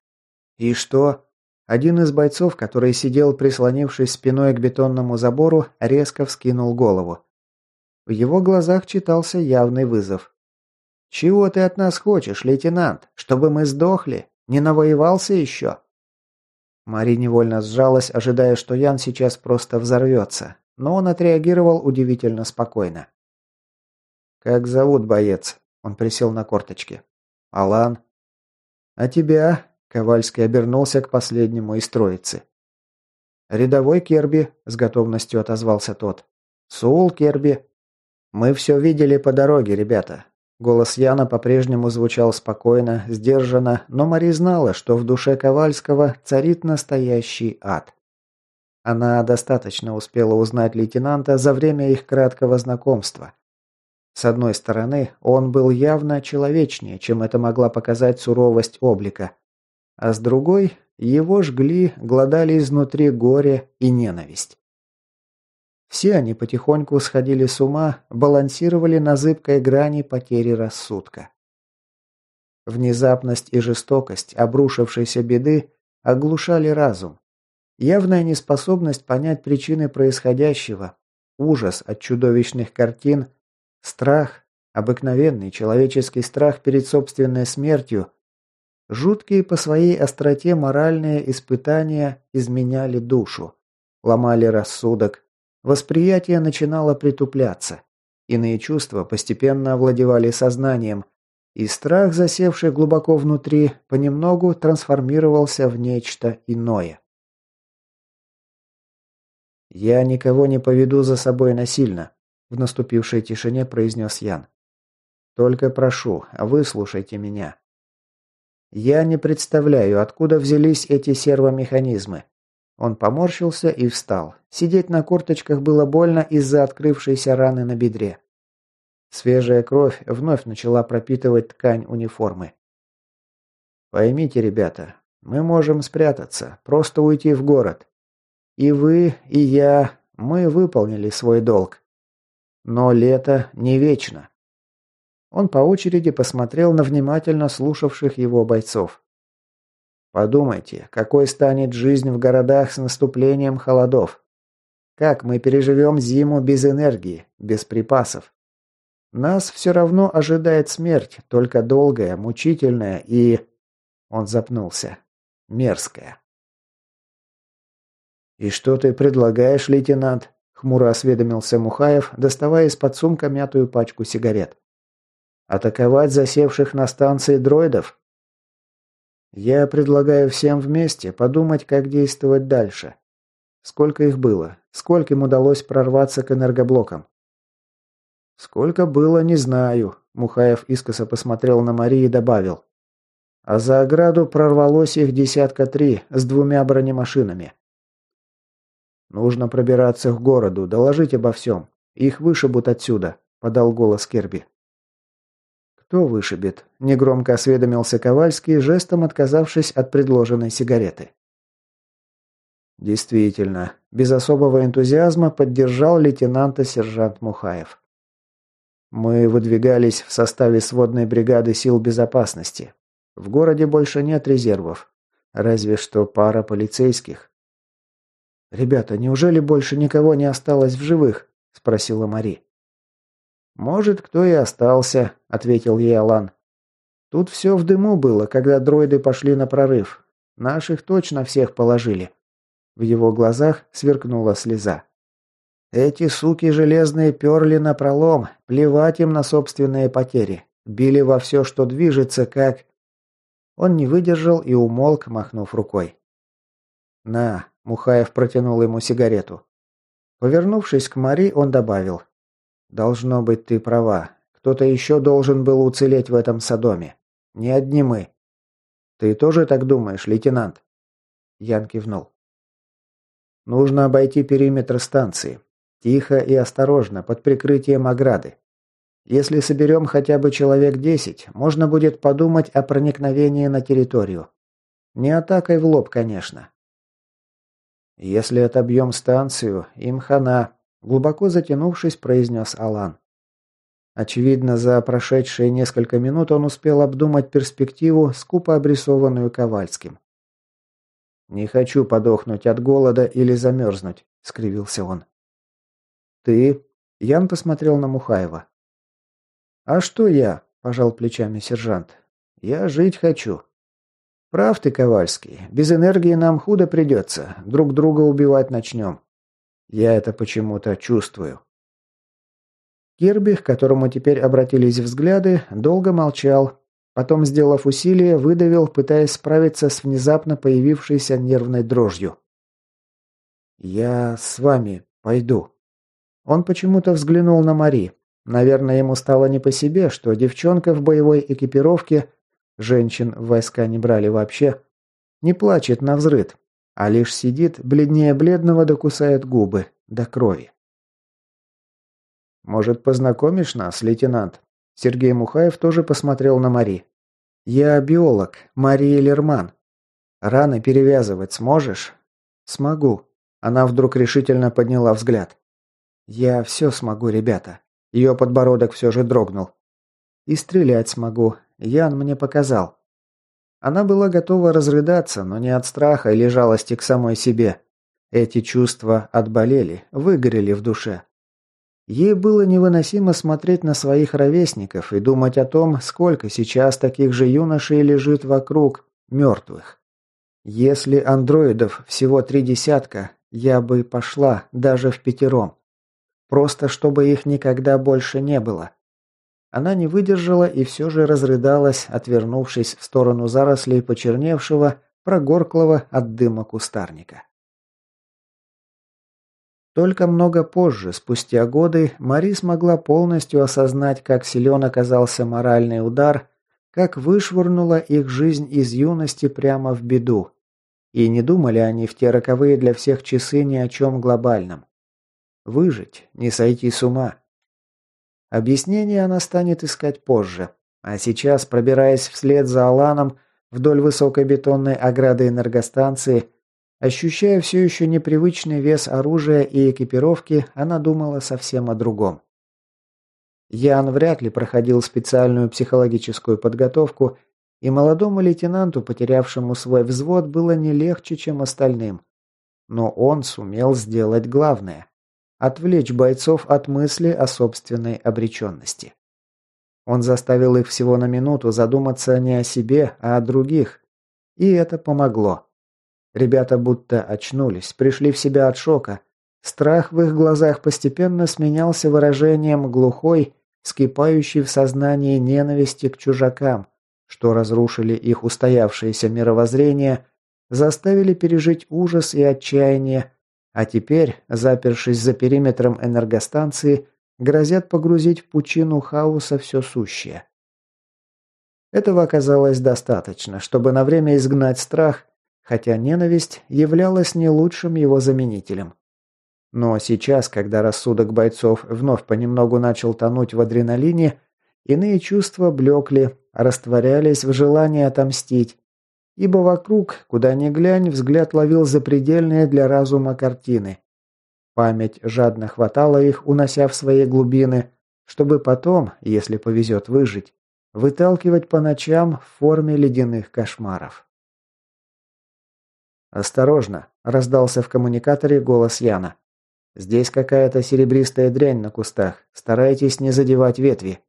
«И что?» Один из бойцов, который сидел, прислонившись спиной к бетонному забору, резко вскинул голову. В его глазах читался явный вызов. «Чего ты от нас хочешь, лейтенант? Чтобы мы сдохли? Не навоевался еще?» Мари невольно сжалась, ожидая, что Ян сейчас просто взорвется но он отреагировал удивительно спокойно. «Как зовут боец?» Он присел на корточки. «Алан». «А тебя?» Ковальский обернулся к последнему из троицы. «Рядовой Керби», — с готовностью отозвался тот. «Сул Керби». «Мы все видели по дороге, ребята». Голос Яна по-прежнему звучал спокойно, сдержанно, но Мари знала, что в душе Ковальского царит настоящий ад. Она достаточно успела узнать лейтенанта за время их краткого знакомства. С одной стороны, он был явно человечнее, чем это могла показать суровость облика. А с другой, его жгли, глодали изнутри горе и ненависть. Все они потихоньку сходили с ума, балансировали на зыбкой грани потери рассудка. Внезапность и жестокость обрушившейся беды оглушали разум, Явная неспособность понять причины происходящего, ужас от чудовищных картин, страх, обыкновенный человеческий страх перед собственной смертью, жуткие по своей остроте моральные испытания изменяли душу, ломали рассудок, Восприятие начинало притупляться. Иные чувства постепенно овладевали сознанием, и страх, засевший глубоко внутри, понемногу трансформировался в нечто иное. «Я никого не поведу за собой насильно», – в наступившей тишине произнес Ян. «Только прошу, выслушайте меня. Я не представляю, откуда взялись эти сервомеханизмы. Он поморщился и встал. Сидеть на корточках было больно из-за открывшейся раны на бедре. Свежая кровь вновь начала пропитывать ткань униформы. Поймите, ребята, мы можем спрятаться, просто уйти в город. И вы, и я, мы выполнили свой долг. Но лето не вечно. Он по очереди посмотрел на внимательно слушавших его бойцов. Подумайте, какой станет жизнь в городах с наступлением холодов? Как мы переживем зиму без энергии, без припасов? Нас все равно ожидает смерть, только долгая, мучительная и... Он запнулся. Мерзкая. «И что ты предлагаешь, лейтенант?» — хмуро осведомился Мухаев, доставая из-под сумка мятую пачку сигарет. «Атаковать засевших на станции дроидов?» «Я предлагаю всем вместе подумать, как действовать дальше. Сколько их было? Сколько им удалось прорваться к энергоблокам? «Сколько было, не знаю», – Мухаев искоса посмотрел на Мари и добавил. «А за ограду прорвалось их десятка три с двумя бронемашинами». «Нужно пробираться к городу, доложить обо всем. Их вышибут отсюда», – подал голос Керби. «Кто вышибет?» – негромко осведомился Ковальский, жестом отказавшись от предложенной сигареты. Действительно, без особого энтузиазма поддержал лейтенанта сержант Мухаев. Мы выдвигались в составе сводной бригады сил безопасности. В городе больше нет резервов. Разве что пара полицейских. «Ребята, неужели больше никого не осталось в живых?» – спросила Мари. «Может, кто и остался», – ответил ей Алан. «Тут все в дыму было, когда дроиды пошли на прорыв. Наших точно всех положили». В его глазах сверкнула слеза. Эти суки железные перли на пролом, плевать им на собственные потери. Били во все, что движется, как... Он не выдержал и умолк, махнув рукой. «На», — Мухаев протянул ему сигарету. Повернувшись к Мари, он добавил. «Должно быть, ты права. Кто-то еще должен был уцелеть в этом Содоме. Не одни мы». «Ты тоже так думаешь, лейтенант?» Ян кивнул. «Нужно обойти периметр станции. Тихо и осторожно, под прикрытием ограды. Если соберем хотя бы человек десять, можно будет подумать о проникновении на территорию. Не атакой в лоб, конечно. Если отобьем станцию, им хана, глубоко затянувшись, произнес Алан. Очевидно, за прошедшие несколько минут он успел обдумать перспективу, скупо обрисованную Ковальским. «Не хочу подохнуть от голода или замерзнуть», — скривился он. «Ты?» Ян посмотрел на Мухаева. «А что я?» – пожал плечами сержант. «Я жить хочу». «Прав ты, Ковальский. Без энергии нам худо придется. Друг друга убивать начнем. Я это почему-то чувствую». Кирби, к которому теперь обратились взгляды, долго молчал. Потом, сделав усилие, выдавил, пытаясь справиться с внезапно появившейся нервной дрожью. «Я с вами пойду». Он почему-то взглянул на Мари. Наверное, ему стало не по себе, что девчонка в боевой экипировке, женщин в войска не брали вообще, не плачет на взрыд, а лишь сидит, бледнее бледного, докусает губы, до крови. «Может, познакомишь нас, лейтенант?» Сергей Мухаев тоже посмотрел на Мари. «Я биолог, Мария Лерман. Раны перевязывать сможешь?» «Смогу». Она вдруг решительно подняла взгляд. «Я все смогу, ребята». Ее подбородок все же дрогнул. «И стрелять смогу. Ян мне показал». Она была готова разрыдаться, но не от страха или жалости к самой себе. Эти чувства отболели, выгорели в душе. Ей было невыносимо смотреть на своих ровесников и думать о том, сколько сейчас таких же юношей лежит вокруг, мертвых. Если андроидов всего три десятка, Я бы пошла, даже в пятером. Просто чтобы их никогда больше не было. Она не выдержала и все же разрыдалась, отвернувшись в сторону зарослей почерневшего, прогорклого от дыма кустарника. Только много позже, спустя годы, Мари смогла полностью осознать, как силен оказался моральный удар, как вышвырнула их жизнь из юности прямо в беду. И не думали они в те роковые для всех часы ни о чем глобальном. Выжить, не сойти с ума. Объяснение она станет искать позже. А сейчас, пробираясь вслед за Аланом вдоль высокой бетонной ограды энергостанции, ощущая все еще непривычный вес оружия и экипировки, она думала совсем о другом. Ян вряд ли проходил специальную психологическую подготовку и молодому лейтенанту, потерявшему свой взвод, было не легче, чем остальным. Но он сумел сделать главное – отвлечь бойцов от мысли о собственной обреченности. Он заставил их всего на минуту задуматься не о себе, а о других. И это помогло. Ребята будто очнулись, пришли в себя от шока. Страх в их глазах постепенно сменялся выражением глухой, скипающей в сознании ненависти к чужакам, что разрушили их устоявшееся мировоззрение, заставили пережить ужас и отчаяние, а теперь, запершись за периметром энергостанции, грозят погрузить в пучину хаоса все сущее. Этого оказалось достаточно, чтобы на время изгнать страх, хотя ненависть являлась не лучшим его заменителем. Но сейчас, когда рассудок бойцов вновь понемногу начал тонуть в адреналине, иные чувства блекли, растворялись в желании отомстить. Ибо вокруг, куда ни глянь, взгляд ловил запредельные для разума картины. Память жадно хватала их, унося в свои глубины, чтобы потом, если повезет выжить, выталкивать по ночам в форме ледяных кошмаров. «Осторожно!» – раздался в коммуникаторе голос Яна. «Здесь какая-то серебристая дрянь на кустах. Старайтесь не задевать ветви».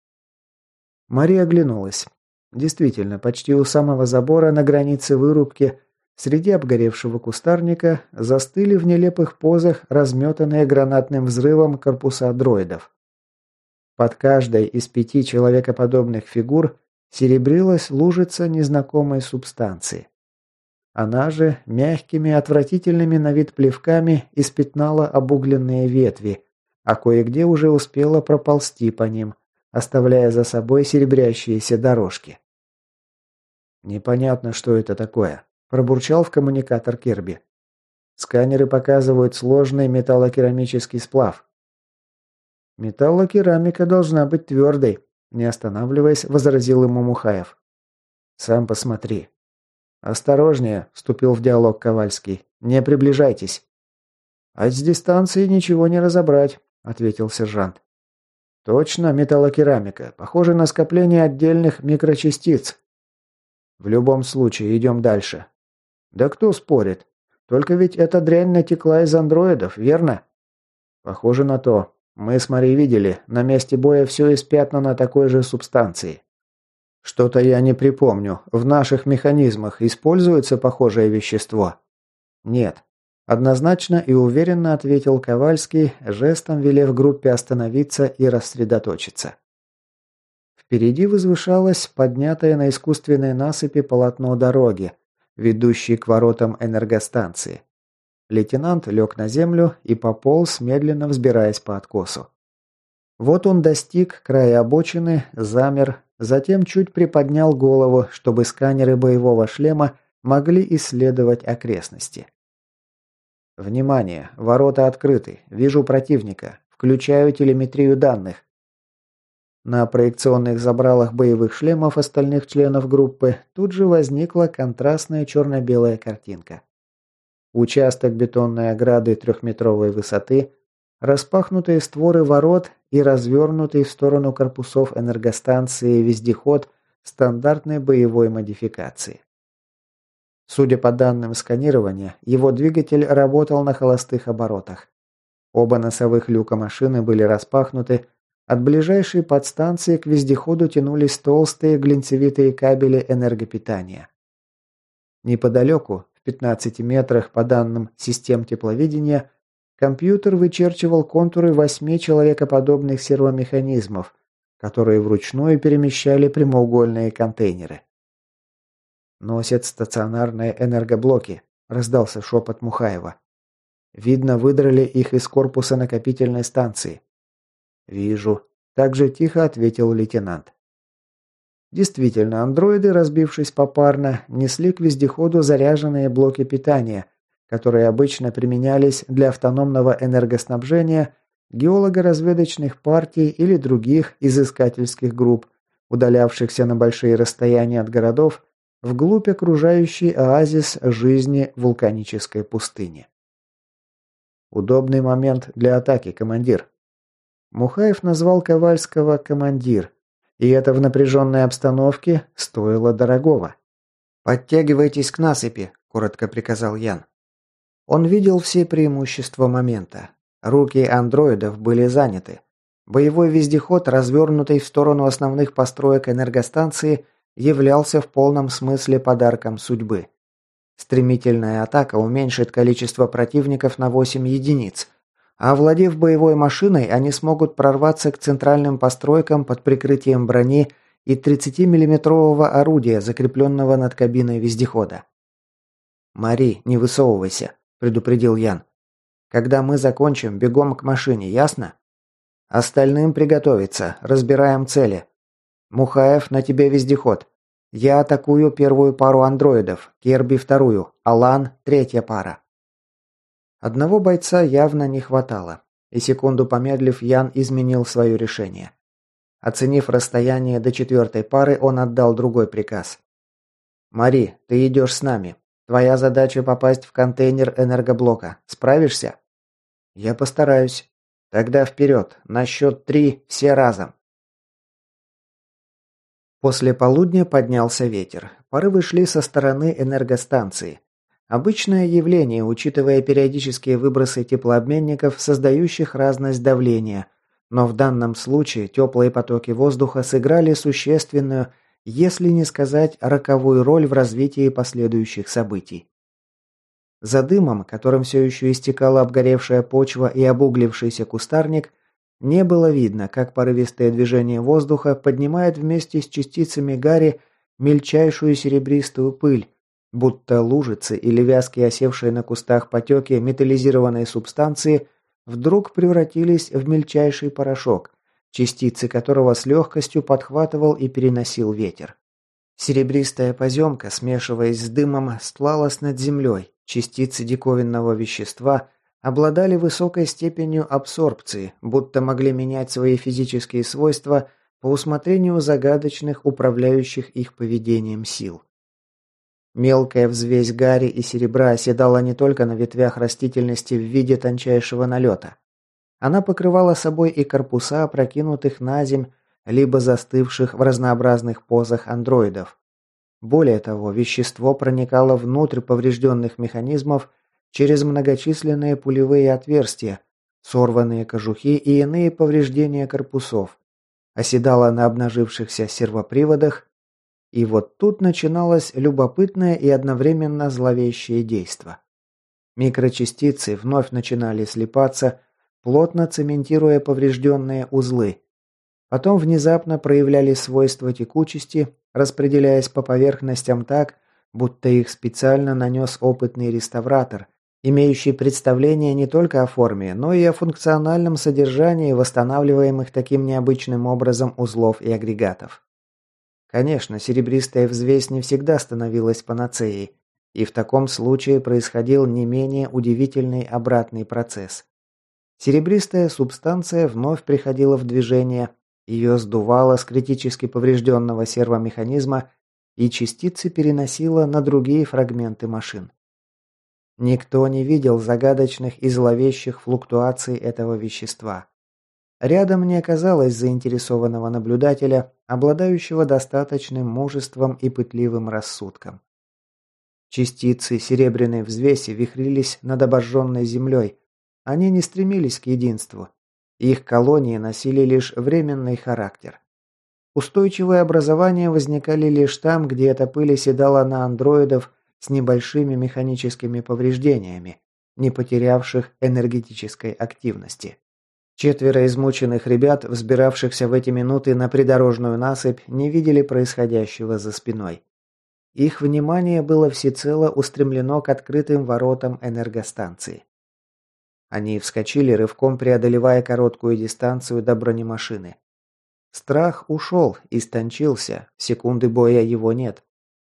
Мария оглянулась. Действительно, почти у самого забора на границе вырубки, среди обгоревшего кустарника, застыли в нелепых позах разметанные гранатным взрывом корпуса дроидов. Под каждой из пяти человекоподобных фигур серебрилась лужица незнакомой субстанции. Она же мягкими, отвратительными на вид плевками испятнала обугленные ветви, а кое-где уже успела проползти по ним – оставляя за собой серебрящиеся дорожки. «Непонятно, что это такое», – пробурчал в коммуникатор Кирби. «Сканеры показывают сложный металлокерамический сплав». «Металлокерамика должна быть твердой», – не останавливаясь, возразил ему Мухаев. «Сам посмотри». «Осторожнее», – вступил в диалог Ковальский. «Не приближайтесь». «А с дистанции ничего не разобрать», – ответил сержант. Точно металлокерамика. Похоже на скопление отдельных микрочастиц. В любом случае, идем дальше. Да кто спорит? Только ведь эта дрянь натекла из андроидов, верно? Похоже на то. Мы с Марией видели, на месте боя все испятнано такой же субстанцией. Что-то я не припомню. В наших механизмах используется похожее вещество? Нет. Однозначно и уверенно ответил Ковальский, жестом велев группе остановиться и рассредоточиться. Впереди возвышалось поднятое на искусственной насыпи полотно дороги, ведущей к воротам энергостанции. Лейтенант лег на землю и пополз, медленно взбираясь по откосу. Вот он достиг края обочины, замер, затем чуть приподнял голову, чтобы сканеры боевого шлема могли исследовать окрестности. «Внимание! Ворота открыты. Вижу противника. Включаю телеметрию данных». На проекционных забралах боевых шлемов остальных членов группы тут же возникла контрастная черно-белая картинка. Участок бетонной ограды трехметровой высоты, распахнутые створы ворот и развернутый в сторону корпусов энергостанции вездеход стандартной боевой модификации. Судя по данным сканирования, его двигатель работал на холостых оборотах. Оба носовых люка машины были распахнуты, от ближайшей подстанции к вездеходу тянулись толстые глинцевитые кабели энергопитания. Неподалеку, в 15 метрах по данным систем тепловидения, компьютер вычерчивал контуры восьми человекоподобных сервомеханизмов, которые вручную перемещали прямоугольные контейнеры. «Носят стационарные энергоблоки», – раздался шепот Мухаева. «Видно, выдрали их из корпуса накопительной станции». «Вижу», – также тихо ответил лейтенант. Действительно, андроиды, разбившись попарно, несли к вездеходу заряженные блоки питания, которые обычно применялись для автономного энергоснабжения геолого-разведочных партий или других изыскательских групп, удалявшихся на большие расстояния от городов вглубь окружающий оазис жизни вулканической пустыни. Удобный момент для атаки, командир. Мухаев назвал Ковальского «командир», и это в напряженной обстановке стоило дорогого. «Подтягивайтесь к насыпи», – коротко приказал Ян. Он видел все преимущества момента. Руки андроидов были заняты. Боевой вездеход, развернутый в сторону основных построек энергостанции, являлся в полном смысле подарком судьбы. Стремительная атака уменьшит количество противников на 8 единиц, овладев боевой машиной, они смогут прорваться к центральным постройкам под прикрытием брони и 30-миллиметрового орудия, закрепленного над кабиной вездехода. «Мари, не высовывайся», – предупредил Ян. «Когда мы закончим, бегом к машине, ясно? Остальным приготовиться, разбираем цели. Мухаев, на тебе вездеход. Я атакую первую пару андроидов, Керби вторую, Алан третья пара. Одного бойца явно не хватало, и секунду помедлив, Ян изменил свое решение. Оценив расстояние до четвертой пары, он отдал другой приказ. «Мари, ты идешь с нами. Твоя задача попасть в контейнер энергоблока. Справишься?» «Я постараюсь. Тогда вперед. На счет три все разом». После полудня поднялся ветер. Порывы шли со стороны энергостанции. Обычное явление, учитывая периодические выбросы теплообменников, создающих разность давления. Но в данном случае теплые потоки воздуха сыграли существенную, если не сказать роковую роль в развитии последующих событий. За дымом, которым все еще истекала обгоревшая почва и обуглившийся кустарник – не было видно, как порывистое движение воздуха поднимает вместе с частицами гари мельчайшую серебристую пыль, будто лужицы или вязкие осевшие на кустах потеки металлизированной субстанции вдруг превратились в мельчайший порошок, частицы которого с легкостью подхватывал и переносил ветер. Серебристая поземка, смешиваясь с дымом, стлалась над землей, частицы диковинного вещества обладали высокой степенью абсорбции, будто могли менять свои физические свойства по усмотрению загадочных, управляющих их поведением сил. Мелкая взвесь гари и серебра оседала не только на ветвях растительности в виде тончайшего налета. Она покрывала собой и корпуса опрокинутых на земь, либо застывших в разнообразных позах андроидов. Более того, вещество проникало внутрь поврежденных механизмов через многочисленные пулевые отверстия, сорванные кожухи и иные повреждения корпусов, оседала на обнажившихся сервоприводах, и вот тут начиналось любопытное и одновременно зловещее действо. Микрочастицы вновь начинали слипаться, плотно цементируя поврежденные узлы. Потом внезапно проявляли свойства текучести, распределяясь по поверхностям так, будто их специально нанес опытный реставратор, имеющий представление не только о форме, но и о функциональном содержании восстанавливаемых таким необычным образом узлов и агрегатов. Конечно, серебристая взвесь не всегда становилась панацеей, и в таком случае происходил не менее удивительный обратный процесс. Серебристая субстанция вновь приходила в движение, ее сдувало с критически поврежденного сервомеханизма и частицы переносило на другие фрагменты машин. Никто не видел загадочных и зловещих флуктуаций этого вещества. Рядом не оказалось заинтересованного наблюдателя, обладающего достаточным мужеством и пытливым рассудком. Частицы серебряной взвеси вихрились над обожженной землей. Они не стремились к единству. Их колонии носили лишь временный характер. Устойчивые образования возникали лишь там, где эта пыль оседала на андроидов с небольшими механическими повреждениями, не потерявших энергетической активности. Четверо измученных ребят, взбиравшихся в эти минуты на придорожную насыпь, не видели происходящего за спиной. Их внимание было всецело устремлено к открытым воротам энергостанции. Они вскочили, рывком преодолевая короткую дистанцию до бронемашины. Страх ушел, истончился, секунды боя его нет.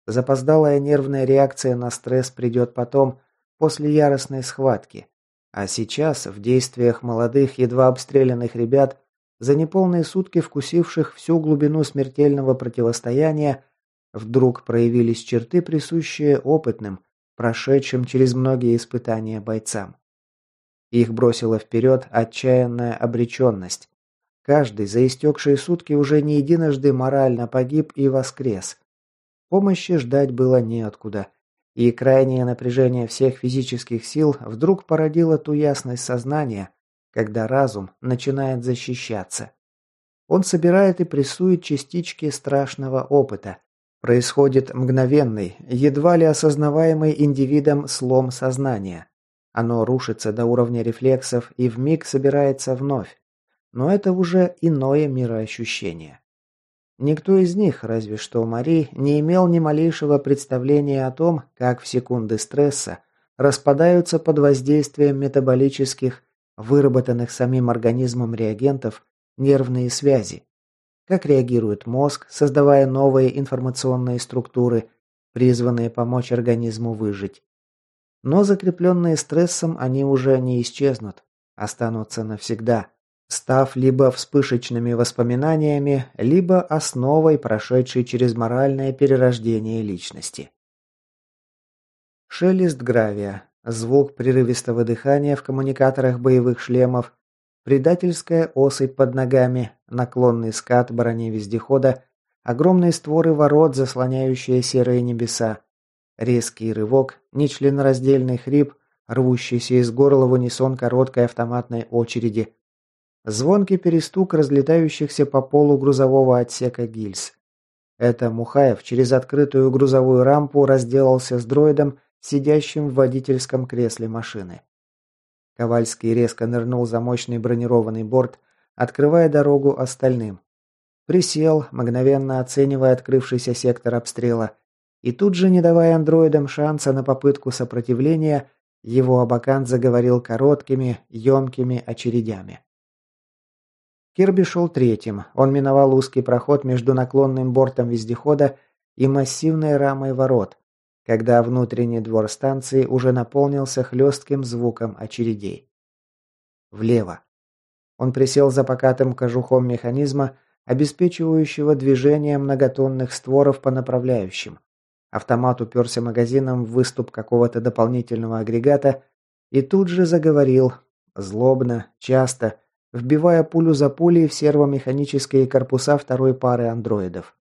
Запоздалая нервная реакция на стресс придет потом, после яростной схватки. А сейчас, в действиях молодых, едва обстрелянных ребят, за неполные сутки вкусивших всю глубину смертельного противостояния, вдруг проявились черты, присущие опытным, прошедшим через многие испытания бойцам. Их бросила вперед отчаянная обреченность. Каждый за истекшие сутки уже не единожды морально погиб и воскрес. Помощи ждать было неоткуда, и крайнее напряжение всех физических сил вдруг породило ту ясность сознания, когда разум начинает защищаться. Он собирает и прессует частички страшного опыта. Происходит мгновенный, едва ли осознаваемый индивидом слом сознания. Оно рушится до уровня рефлексов и вмиг собирается вновь. Но это уже иное мироощущение. Никто из них, разве что Мари, не имел ни малейшего представления о том, как в секунды стресса распадаются под воздействием метаболических, выработанных самим организмом реагентов, нервные связи, как реагирует мозг, создавая новые информационные структуры, призванные помочь организму выжить. Но закрепленные стрессом они уже не исчезнут, останутся навсегда – став либо вспышечными воспоминаниями, либо основой, прошедшей через моральное перерождение личности. Шелест гравия, звук прерывистого дыхания в коммуникаторах боевых шлемов, предательская осыпь под ногами, наклонный скат броневездехода, огромные створы ворот, заслоняющие серые небеса, резкий рывок, нечленораздельный хрип, рвущийся из горла в унисон короткой автоматной очереди, Звонкий перестук разлетающихся по полу грузового отсека гильз. Это Мухаев через открытую грузовую рампу разделался с дроидом, сидящим в водительском кресле машины. Ковальский резко нырнул за мощный бронированный борт, открывая дорогу остальным. Присел, мгновенно оценивая открывшийся сектор обстрела, и тут же, не давая андроидам шанса на попытку сопротивления, его абакан заговорил короткими, емкими очередями. Кирби шел третьим. Он миновал узкий проход между наклонным бортом вездехода и массивной рамой ворот, когда внутренний двор станции уже наполнился хлестким звуком очередей. Влево. Он присел за покатым кожухом механизма, обеспечивающего движение многотонных створов по направляющим. Автомат уперся магазином в выступ какого-то дополнительного агрегата и тут же заговорил, злобно, часто, вбивая пулю за пулей в сервомеханические корпуса второй пары андроидов.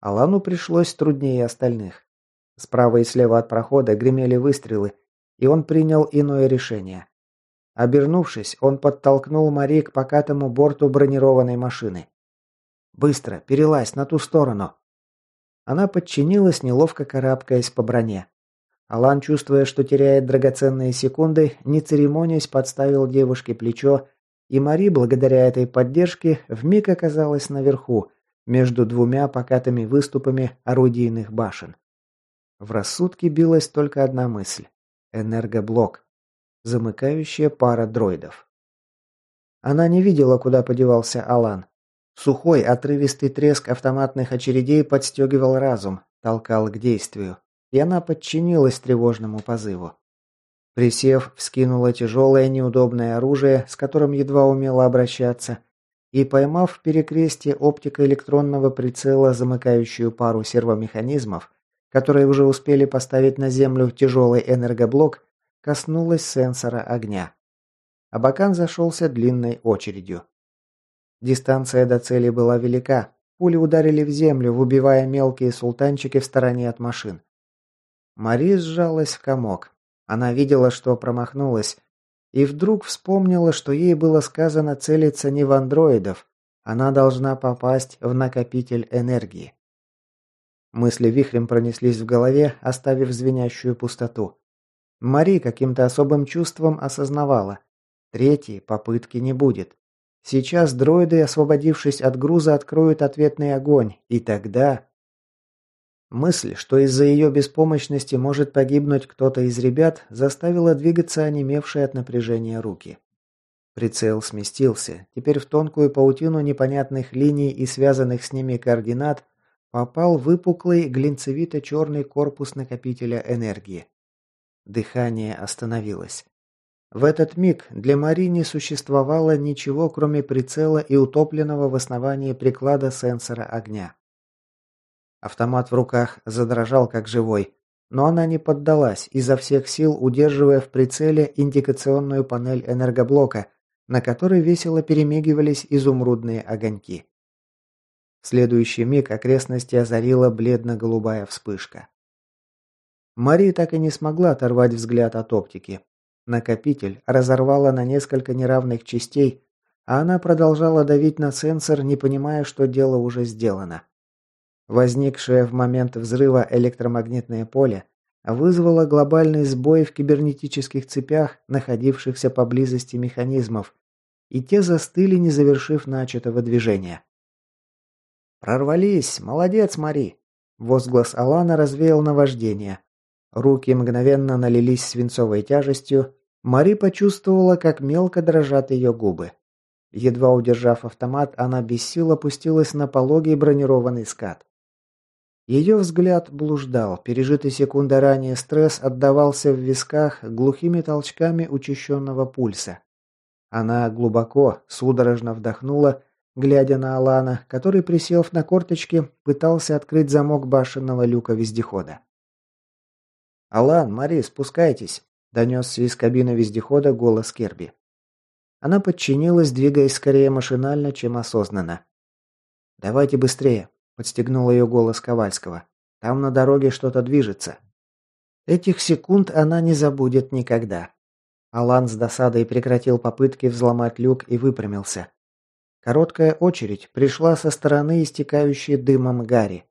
Алану пришлось труднее остальных. Справа и слева от прохода гремели выстрелы, и он принял иное решение. Обернувшись, он подтолкнул Мари к покатому борту бронированной машины. «Быстро, перелазь на ту сторону!» Она подчинилась, неловко карабкаясь по броне. Алан, чувствуя, что теряет драгоценные секунды, не церемонясь, подставил девушке плечо и Мари, благодаря этой поддержке, вмиг оказалась наверху, между двумя покатыми выступами орудийных башен. В рассудке билась только одна мысль – энергоблок, замыкающая пара дроидов. Она не видела, куда подевался Алан. Сухой, отрывистый треск автоматных очередей подстегивал разум, толкал к действию, и она подчинилась тревожному позыву. Присев, вскинула тяжелое неудобное оружие, с которым едва умела обращаться, и, поймав в перекрестие оптико-электронного прицела замыкающую пару сервомеханизмов, которые уже успели поставить на землю тяжелый энергоблок, коснулась сенсора огня. Абакан зашелся длинной очередью. Дистанция до цели была велика. Пули ударили в землю, выбивая мелкие султанчики в стороне от машин. Мари сжалась в комок, она видела, что промахнулась, и вдруг вспомнила, что ей было сказано целиться не в андроидов, она должна попасть в накопитель энергии. Мысли вихрем пронеслись в голове, оставив звенящую пустоту. Мари каким-то особым чувством осознавала. Третьей попытки не будет. Сейчас дроиды, освободившись от груза, откроют ответный огонь, и тогда... Мысль, что из-за ее беспомощности может погибнуть кто-то из ребят, заставила двигаться онемевшие от напряжения руки. Прицел сместился. Теперь в тонкую паутину непонятных линий и связанных с ними координат попал выпуклый глинцевито-черный корпус накопителя энергии. Дыхание остановилось. В этот миг для Мари не существовало ничего, кроме прицела и утопленного в основании приклада сенсора огня. Автомат в руках задрожал как живой, но она не поддалась, изо всех сил удерживая в прицеле индикационную панель энергоблока, на которой весело перемигивались изумрудные огоньки. В следующий миг окрестности озарила бледно-голубая вспышка. Мари так и не смогла оторвать взгляд от оптики. Накопитель разорвало на несколько неравных частей, а она продолжала давить на сенсор, не понимая, что дело уже сделано. Возникшее в момент взрыва электромагнитное поле вызвало глобальный сбой в кибернетических цепях, находившихся поблизости механизмов, и те застыли, не завершив начатого движения. «Прорвались! Молодец, Мари!» Возглас Алана развеял наваждение. Руки мгновенно налились свинцовой тяжестью. Мари почувствовала, как мелко дрожат ее губы. Едва удержав автомат, она без сил опустилась на пологий бронированный скат. Ее взгляд блуждал, пережитый секунда ранее стресс отдавался в висках глухими толчками учащенного пульса. Она глубоко, судорожно вдохнула, глядя на Алана, который, присев на корточки, пытался открыть замок башенного люка вездехода. «Алан, Мари, спускайтесь!» – донесся из кабины вездехода голос Керби. Она подчинилась, двигаясь скорее машинально, чем осознанно. «Давайте быстрее!» – подстегнул ее голос Ковальского. «Там на дороге что-то движется». Этих секунд она не забудет никогда. Алан с досадой прекратил попытки взломать люк и выпрямился. Короткая очередь пришла со стороны истекающей дымом Гарри.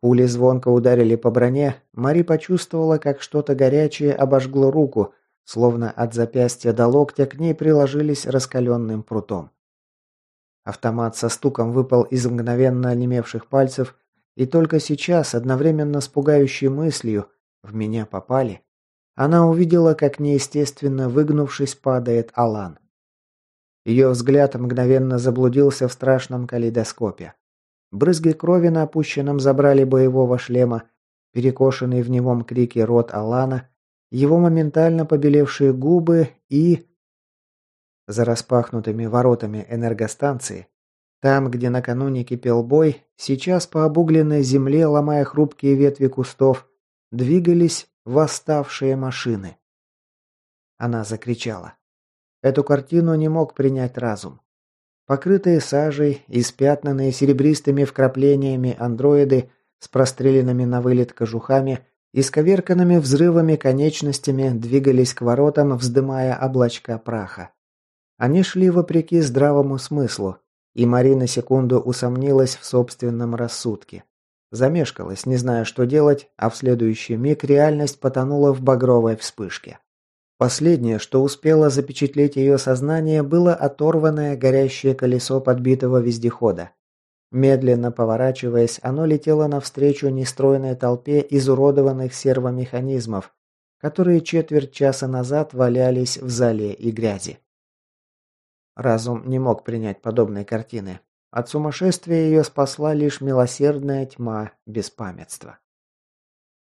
Пули звонко ударили по броне, Мари почувствовала, как что-то горячее обожгло руку, словно от запястья до локтя к ней приложились раскаленным прутом. Автомат со стуком выпал из мгновенно онемевших пальцев, и только сейчас, одновременно с пугающей мыслью «в меня попали», она увидела, как неестественно выгнувшись падает Алан. Ее взгляд мгновенно заблудился в страшном калейдоскопе. Брызги крови на опущенном забрали боевого шлема, перекошенный в немом крике рот Алана, его моментально побелевшие губы и... За распахнутыми воротами энергостанции, там, где накануне кипел бой, сейчас по обугленной земле, ломая хрупкие ветви кустов, двигались восставшие машины. Она закричала. Эту картину не мог принять разум. Покрытые сажей, испятнанные серебристыми вкраплениями андроиды с простреленными на вылет кожухами и сковерканными взрывами конечностями двигались к воротам, вздымая облачка праха. Они шли вопреки здравому смыслу, и Марина секунду усомнилась в собственном рассудке. Замешкалась, не зная, что делать, а в следующий миг реальность потонула в багровой вспышке. Последнее, что успело запечатлеть ее сознание, было оторванное горящее колесо подбитого вездехода. Медленно поворачиваясь, оно летело навстречу нестройной толпе изуродованных сервомеханизмов, которые четверть часа назад валялись в зале и грязи. Разум не мог принять подобной картины. От сумасшествия ее спасла лишь милосердная тьма беспамятства.